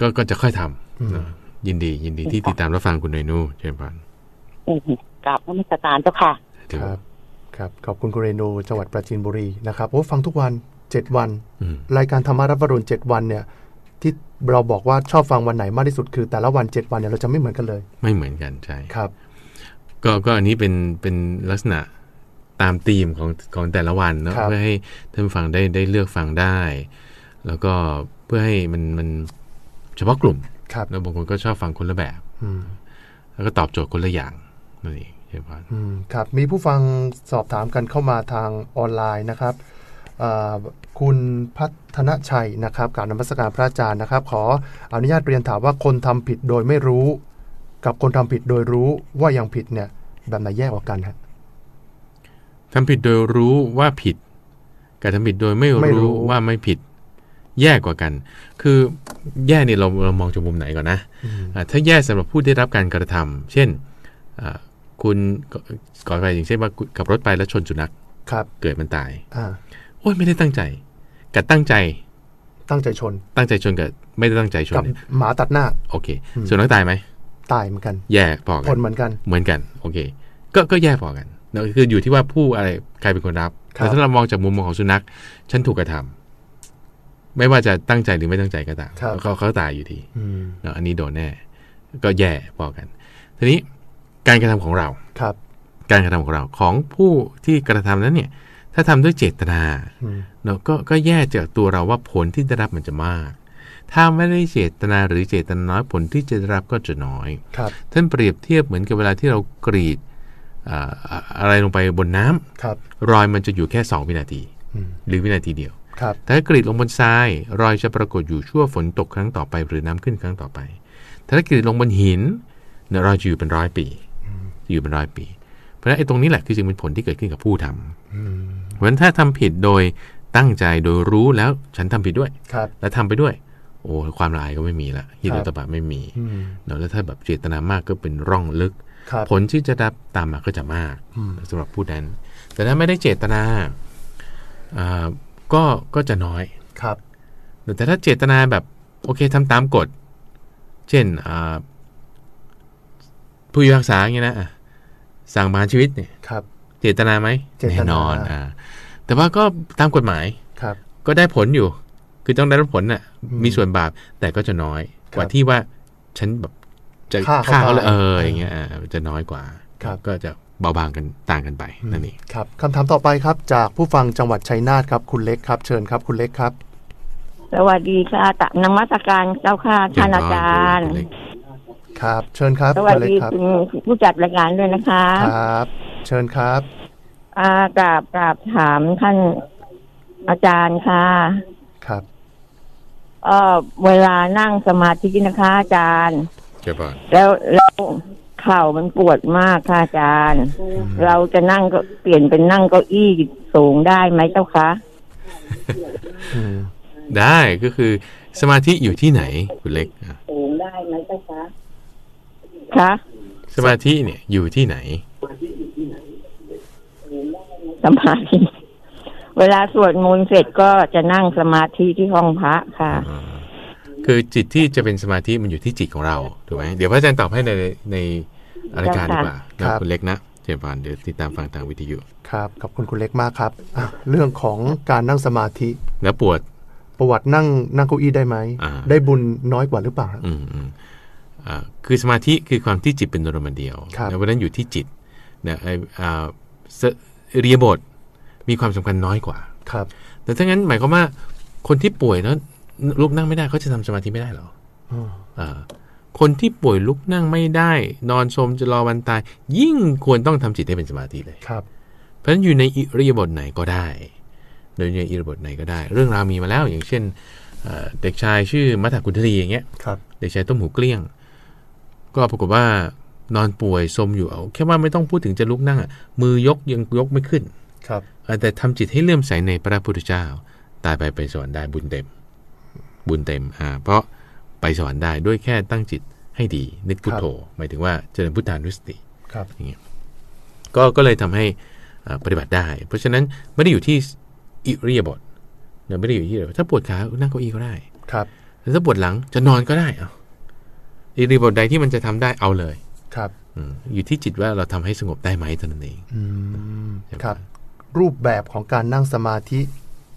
ก็ก็จะค่อยทำนะยินดียินดีที่ติดตามรับฟังคุณหน่อยนูเชิญพันอืมกราบนมัสการเจ้าค่ะ ครับ ครับ ขอบคุณคุณเรนูจังหวัดปราจีนบุรีนะครับโอ้ฟังทุกวัน เจ็ดวันอืมรายการธรรมารับวรุณเจ็ดวันเนี่ยที่เราบอกว่าชอบฟังวันไหนมากที่สุดคือ แต่ละวันเจ็ดวันเนี่ยเราจะไม่เหมือนกันเลย ไม่เหมือนกันใช่ครับ ก็ก็อันนี้เป็นเป็นลักษณะตามธีมของของแต่ละวันเนาะครับเพื่อให้ท่านผู้ฟังได้ได้เลือกฟังได้ แล้วก็เพื่อให้มันมันเฉพาะกลุ่มครับแล้วบางคนก็ชอบฟังคนละแบบอืมแล้วก็ตอบโจทย์คนละอย่างนั่นเองใช่ปะอืมครับมีผู้ฟังสอบถามกันเข้ามาทางออนไลน์นะครับอ่า คุณพัฒนชัยนะครับกรารนมัสการพระอาจารย์นะครับ ขออนุญาตเรียนถามว่าคนทำผิดโดยไม่รู้ กับคนทำผิดโดยรู้ว่ายังผิดเนี่ยแบบไหนแย่กว่ากันฮะทำผิดโดยรู้ว่าผิด กับทำผิดโดยไม่ไม่รู้รู้ว่าไม่ผิด แย่กว่ากัน คือแย่เนี่ยเราเรามองจากมุมไหนก่อนนะอืมอ่าถ้าแย่สำหรับผู้ได้รับการกระทำเช่นอ่าคุณก็ก่อนไปอย่างเช่นว่าคุณขับรถไปแล้วชนสุนัขครับ เกิดมันตายอ่า โอ้ยไม่ได้ตั้งใจ กับตั้งใจ ตั้งใจชน ตั้งใจชนกับไม่ได้ตั้งใจชนกับเนี่ยหมาตัดหน้า โอเคอืมสุนัขตายไหมตายเหมือนกัน แย่พอผกัลนเหมือนกัน เหมือนกัน โอเค ก็ก็แย่พอกันเนอะคืออยู่ที่ว่าผู้อะไรใครเป็นคนรับครับ แต่ถ้าเรามองจากมุมมองของสุนัข ฉันถูกกระทำไม่ว่าจะตั้งใจหรือไม่ตั้งใจก็ตามครับเขาเขาตายอยู่ดีอืมเนอะอันนี้โดนแน่ ก็แย่พอกัน ทีนี้การกระทำของเราครับ การกระทำของเราของผู้ที่กระทำนั้นเนี่ย ถ้าทำด้วยเจตนาอืมเนาะก็ก็แย่จากตัวเราว่าผลที่ได้รับมันจะมาก ถ้าไม่ได้เจตนาหรือเจตนาน้อยผลที่จะได้รับก็จะน้อยครับท่านเปรียบเทียบเหมือนกับเวลาที่เรากรีดอ่าอ่าอะไรลงไปบนน้ำครับ รอยมันจะอยู่แค่ 2 วินาทีอืมหรือวินาทีเดียวครับแต่ถ้ากรีดลงบนทราย รอยจะปรากฏอยู่ชั่วฝนตกครั้งต่อไป หรือน้ำขึ้นครั้งต่อไปแต่ถ้ากรีดลงบนหินเนี่ยรอยจะอยู่เป็นร้อยปีจะอยู่เป็นร้อยปี เพราะฉะนั้นไอ้ตรงนี้แหละคือจึงเป็นผลที่เกิดขึ้นกับผู้ทำอืม เพราะฉะนั้นถ้าทำผิดโดยตั้งใจโดยรู้แล้วฉันทำผิดด้วยครับแล้วทำไปด้วย โอ้ความละอายก็ไม่มีละฮิริโอตบะไม่มีอืมเนอะแล้วถ้าแบบเจตนามากก็เป็นร่องลึกครับผลที่จะรับตามมาก็จะมากอืมสำหรับผู้นั้น แต่ถ้าไม่ได้เจตนาอ่าก็ก็จะน้อยครับ แต่ถ้าเจตนาแบบโอเคทำตามกฎ เช่นอ่าผู้พิพากษาอย่างเงี้ยนะอะสั่งประหารชีวิตเนี่ยครับ เจตนาไหมเจตนาแน่นอนอ่า แต่ว่าก็ตามกฎหมายครับ ก็ได้ผลอยู่ คือต้องได้รับผลน่ะอืมมีส่วนบาปแต่ก็จะน้อย กว่าครับที่ว่าฉันแบบจะฆ่าเขาฆ่าเขาเลยตายเออเอออย่างเงี้ยอ่าจะน้อยกว่าครับก็จะเบาบางกันต่างกันไปนั่นเองครับคำถามต่อไปครับ จากผู้ฟังจังหวัดชัยนาทครับ คุณเล็กครับ เชิญครับ คุณเล็กครับ สวัสดีค่ะตะนมัสการเจ้าค่ะท่านอาจารย์เล็กครับ เชิญครับสวัสคุณเล็กดีครับคุณผู้จัดรายการด้วยนะคะครับ เชิญครับ อ่ากราบกราบถามท่านอาจารย์ค่ะครับเอ่อเวลานั่งสมาธินะคะอาจารย์เจ้าป่ะแล้วแล้วเข่ามันปวดมากค่ะอาจารย์ เราจะนั่งก็เปลี่ยนเป็นนั่งเก้าอี้สูงได้ไหมเจ้าคะอืมได้ก็คือสมาธิอยู่ที่ไหนคุณเล็กอะสูงได้ไหมเจ้าคะคะสมาธิเนี่ยอยู่ที่ไหน สมาธิเวลาสวดมนต์เสร็จก็จะนั่งสมาธิที่ห้องพระค่ะอ่าคือจิตที่จะเป็นสมาธิมันอยู่ที่จิตของเราถูกไหมเดี๋ยวพระอาจารย์ตอบให้ในในรายการดีกว่าครันะบคุณเล็กนะเชิญพานเดี๋ยวติดตามฟังทางวิทยุครับขอบคุณคุณเล็กมากครับอะเรื่องของการนั่งสมาธิแล้วปวดประวัตินั่งนั่งเก้าอี้ได้ไหมอ่าได้บุญน้อยกว่าหรือเปล่าอืมอืมอ่าคือสมาธิคือความที่จิตเป็นอารมณ์เดียวครับนะเพราะฉะนั้นอยู่ที่จิตนะไออ่าส เรียบทมีความสำคัญน้อยกว่า ครับ แต่ถ้างั้นหมายความว่าคนที่ป่วยแล้วลุกนั่งไม่ได้เขาจะทำสมาธิไม่ได้เหรออืมอ่าคนที่ป่วยลุกนั่งไม่ได้ นอนสมจะรอวันตาย ยิ่งควรต้องทำจิตให้เป็นสมาธิเลยครับ เพราะฉะนั้นอยู่ในอิริยาบถไหนก็ได้โดยในอิริยาบถไหนก็ได้ เรื่องราวมีมาแล้ว อย่างเช่นเอ่อเด็กชายชื่อมัทธกุณฑลีอย่างเงี้ยครับ เด็กชายต้มหูเกลี้ยง ก็ปรากฏว่า นอนป่วยสมอยู่เอาแค่ว่าไม่ต้องพูดถึงจะลุกนั่งอะมือยกยังยกไม่ขึ้น ครับเอ่อแต่ทำจิตให้เลื่อมใสในพระพุทธเจ้า ตายไปไปสวรรค์ได้บุญเต็ม บุญเต็มอ่าเพราะไปสวรรค์ได้ด้วยแค่ตั้งจิตให้ดี นึกพุทโธหมายถึงว่าเจริญพุทธานุสติครับก็ก็เลยทำให้อ่าปฏิบัติได้ เพราะฉะนั้นไม่ได้อยู่ที่อิริยาบถเนี่ยไม่ได้อยู่ที่ถ้าปวดขานั่งเก้าอี้ก็ได้ครับแต่ถ้าปวดหลังจะนอนก็ได้เอาอิริยาบถใดที่มันจะทำได้เอาเลย ครับอืมอยู่ที่จิตว่าเราทำให้สงบได้ไหมเท่านั้นเองอืมครับ รูปแบบของการนั่งสมาธิ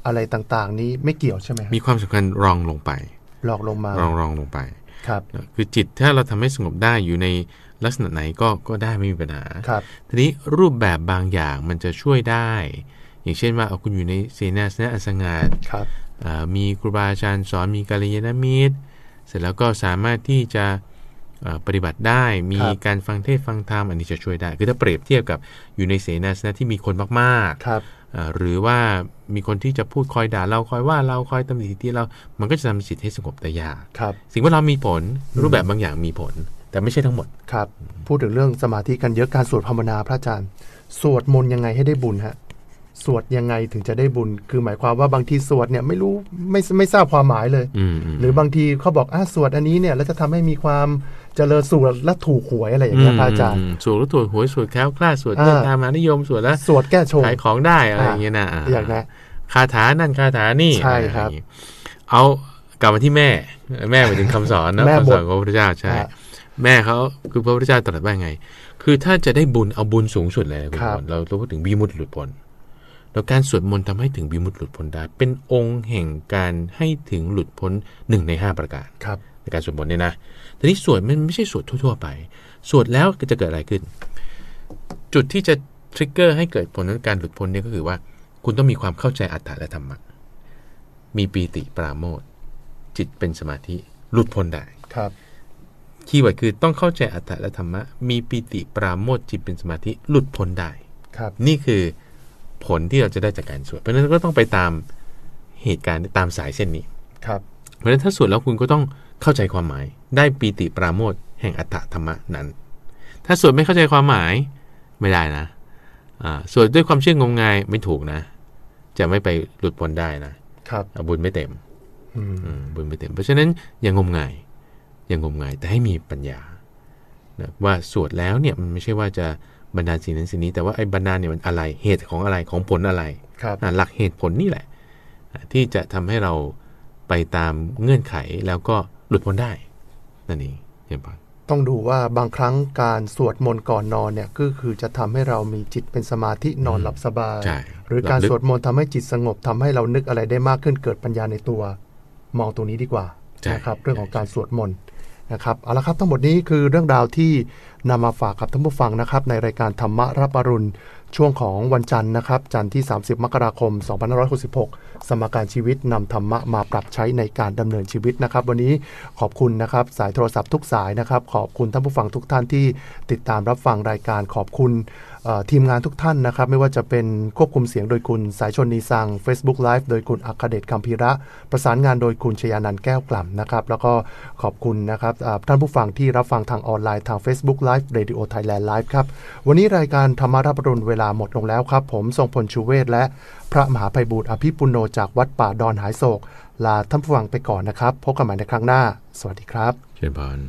อะไรต่างๆ นี้ไม่เกี่ยวใช่ไหมครับมีความสำคัญรองลงไปหลอกลงมารองรองลงไปครับนะคือจิตถ้าเราทำให้สงบได้อยู่ในลักษณะไหนก็ก็ได้ไม่มีปัญหาครับทีนี้รูปแบบบางอย่างมันจะช่วยได้ อย่างเช่นว่าเอาคุณอยู่ในเสนาสนะอันสงัดครับอ่ามีครูบาอาจารย์สอนมีกัลยาณมิตร เสร็จแล้วก็สามารถที่จะอ่า ปฏิบัติได้มีครับการฟังเทศน์ฟังธรรมอันนี้จะช่วยได้ คือถ้าเปรียบเทียบกับอยู่ในเสนาสนะที่มีคนมากครับๆอ่าหรือว่ามีคนที่จะพูดคอยด่าเราคอยว่าเราคอยตำหนิที่เรา มันก็จะทำจิตให้สงบได้ยากครับสิ่งแวดล้อมมีผลรูปแบบบางอย่างมีผล แต่ไม่ใช่ทั้งหมดครับ พูดถึงเรื่องสมาธิกันเยอะการสวดภาวนาพระอาจารย์ สวดมนต์ยังไงให้ได้บุญฮะสวดยังไงถึงจะได้บุญ คือหมายความว่าบางทีสวดเนี่ยไม่รู้ไม่ไม่ทราบความหมายเลยอืมอืมหรือบางทีเขาบอกอะสวดอันนี้เนี่ยแล้วจะทำให้มีความ เจริญสวดและถูกหวยอะไรอย่างเงี้ยพระอาจารย์มสวดแล้วตรวจหวยสวดแคล้วคลาดสวดอ่าเมตตามหานิยมสวดแล้วสวดแก้ชงขายของได้อะไรอย่างเงี้ยนะอย่างนั้นคาถานั่นคาถานี่ใช่ครับอะไอย่างงี้เอากลับมาที่แม่ แม่หมายถึงคำสอนนะแม่คำบสทอนของพระพุทธเจ้าใช่ฮะแม่เขาคือพระพุทธเจ้าตรัสว่าไง คือถ้าจะได้บุญเอาบุญสูงสุดเลยคุณครับพลเราเราพูดถึงบีมุตหลุดพ้นแล้วการสวดมนต์ทำให้ถึงบีมุตหลุดพ้นได้ เป็นองค์แห่งการให้ถึงหลุดพ้นหนึ่งในห้าประการครับในการสวดมนต์เนี่ยนะ แต่นี่สวดมันไม่ใช่สวดทั่ว ๆ ไป สวดแล้วจะเกิดอะไรขึ้น จุดที่จะ trigger ให้เกิดผลของการหลุดพ้นเนี่ยก็คือว่า คุณต้องมีความเข้าใจอัตถะและธรรมะมีปีติปราโมทย์จิตเป็นสมาธิหลุดพ้นได้ครับ keyword คือต้องเข้าใจอัตถะและธรรมะ มีปีติปราโมทย์จิตเป็นสมาธิหลุดพ้นได้ครับ นี่คือผลที่เราจะได้จากการสวดเพราะฉะนั้นก็ต้องไปตามเหตุการณ์ตามสายเส้นนี้ครับ เพราะฉะนั้นถ้าสวดแล้วคุณก็ต้อง เข้าใจความหมาย ได้ปีติปราโมทย์แห่งอัตถธรรมะนั้น ถ้าสวดไม่เข้าใจความหมายไม่ได้นะอ่าสวดด้วยความเชื่องมงายไม่ถูกนะ จะไม่ไปหลุดพ้นได้นะครับอ่าบุญไม่เต็มอืมอืมบุญไม่เต็ม เพราะฉะนั้นอย่างงมงายอย่างงมงายแต่ให้มีปัญญานะว่าสวดแล้วเนี่ยมันไม่ใช่ว่าจะบรรดาลสิ่งนั้นสิ่งนี้ แต่ว่าไอ้บรรดาลเนี่ยมันอะไรเหตุของอะไรของผลอะไรครับอะหลักเหตุผลนี่แหละอะที่จะทำให้เราไปตามเงื่อนไขแล้วก็ห ลุดพ้นได้ นั่นเองเห็นปะต้องดูว่าบางครั้งการสวดมนต์ก่อนนอนเนี่ยก็คือจะทำให้เรามีจิตเป็นสมาธินอนหลับสบายใช่หรือการหลับลึกสวดมนต์ทำให้จิตสงบทำให้เรานึกอะไรได้มากขึ้นเกิดปัญญาในตัว มองตรงนี้ดีกว่าใช่นะครับเรื่องของการสวดมนต์นะครับเอาละครับทั้งหมดนี้คือเรื่องราวที่นำมาฝากกับท่านผู้ฟังนะครับ ในรายการธรรมรับอรุณช่วงของวันจันทร์นะครับ จันทร์ที่ 30 มกราคม 2566 สมการชีวิตนำธรรมะมาปรับใช้ในการดำเนินชีวิตนะครับ วันนี้ขอบคุณนะครับสายโทรศัพท์ทุกสายนะครับ ขอบคุณท่านผู้ฟังทุกท่านที่ติดตามรับฟังรายการขอบคุณ ทีมงานทุกท่านนะครับ ไม่ว่าจะเป็นควบคุมเสียงโดยคุณสายชนนีสัง Facebook Live โดยคุณอัคเดชคัมพีระ ประสานงานโดยคุณชยานันท์แก้วกล่ำนะครับ แล้วก็ขอบคุณนะครับท่านผู้ฟังที่รับฟังทางออนไลน์ทาง Facebook Live Radio Thailand Live ครับ วันนี้รายการธรรมารับรุณเวลาหมดลงแล้วครับ ผมทรงพลชูเวศและพระมหาภัยบูตรอภิปุโนจากวัดป่าดอนหายโศก ลาท่านผู้ฟังไปก่อนนะครับ พบกันใหม่ในครั้งหน้า สวัสดีครับ เชิญพร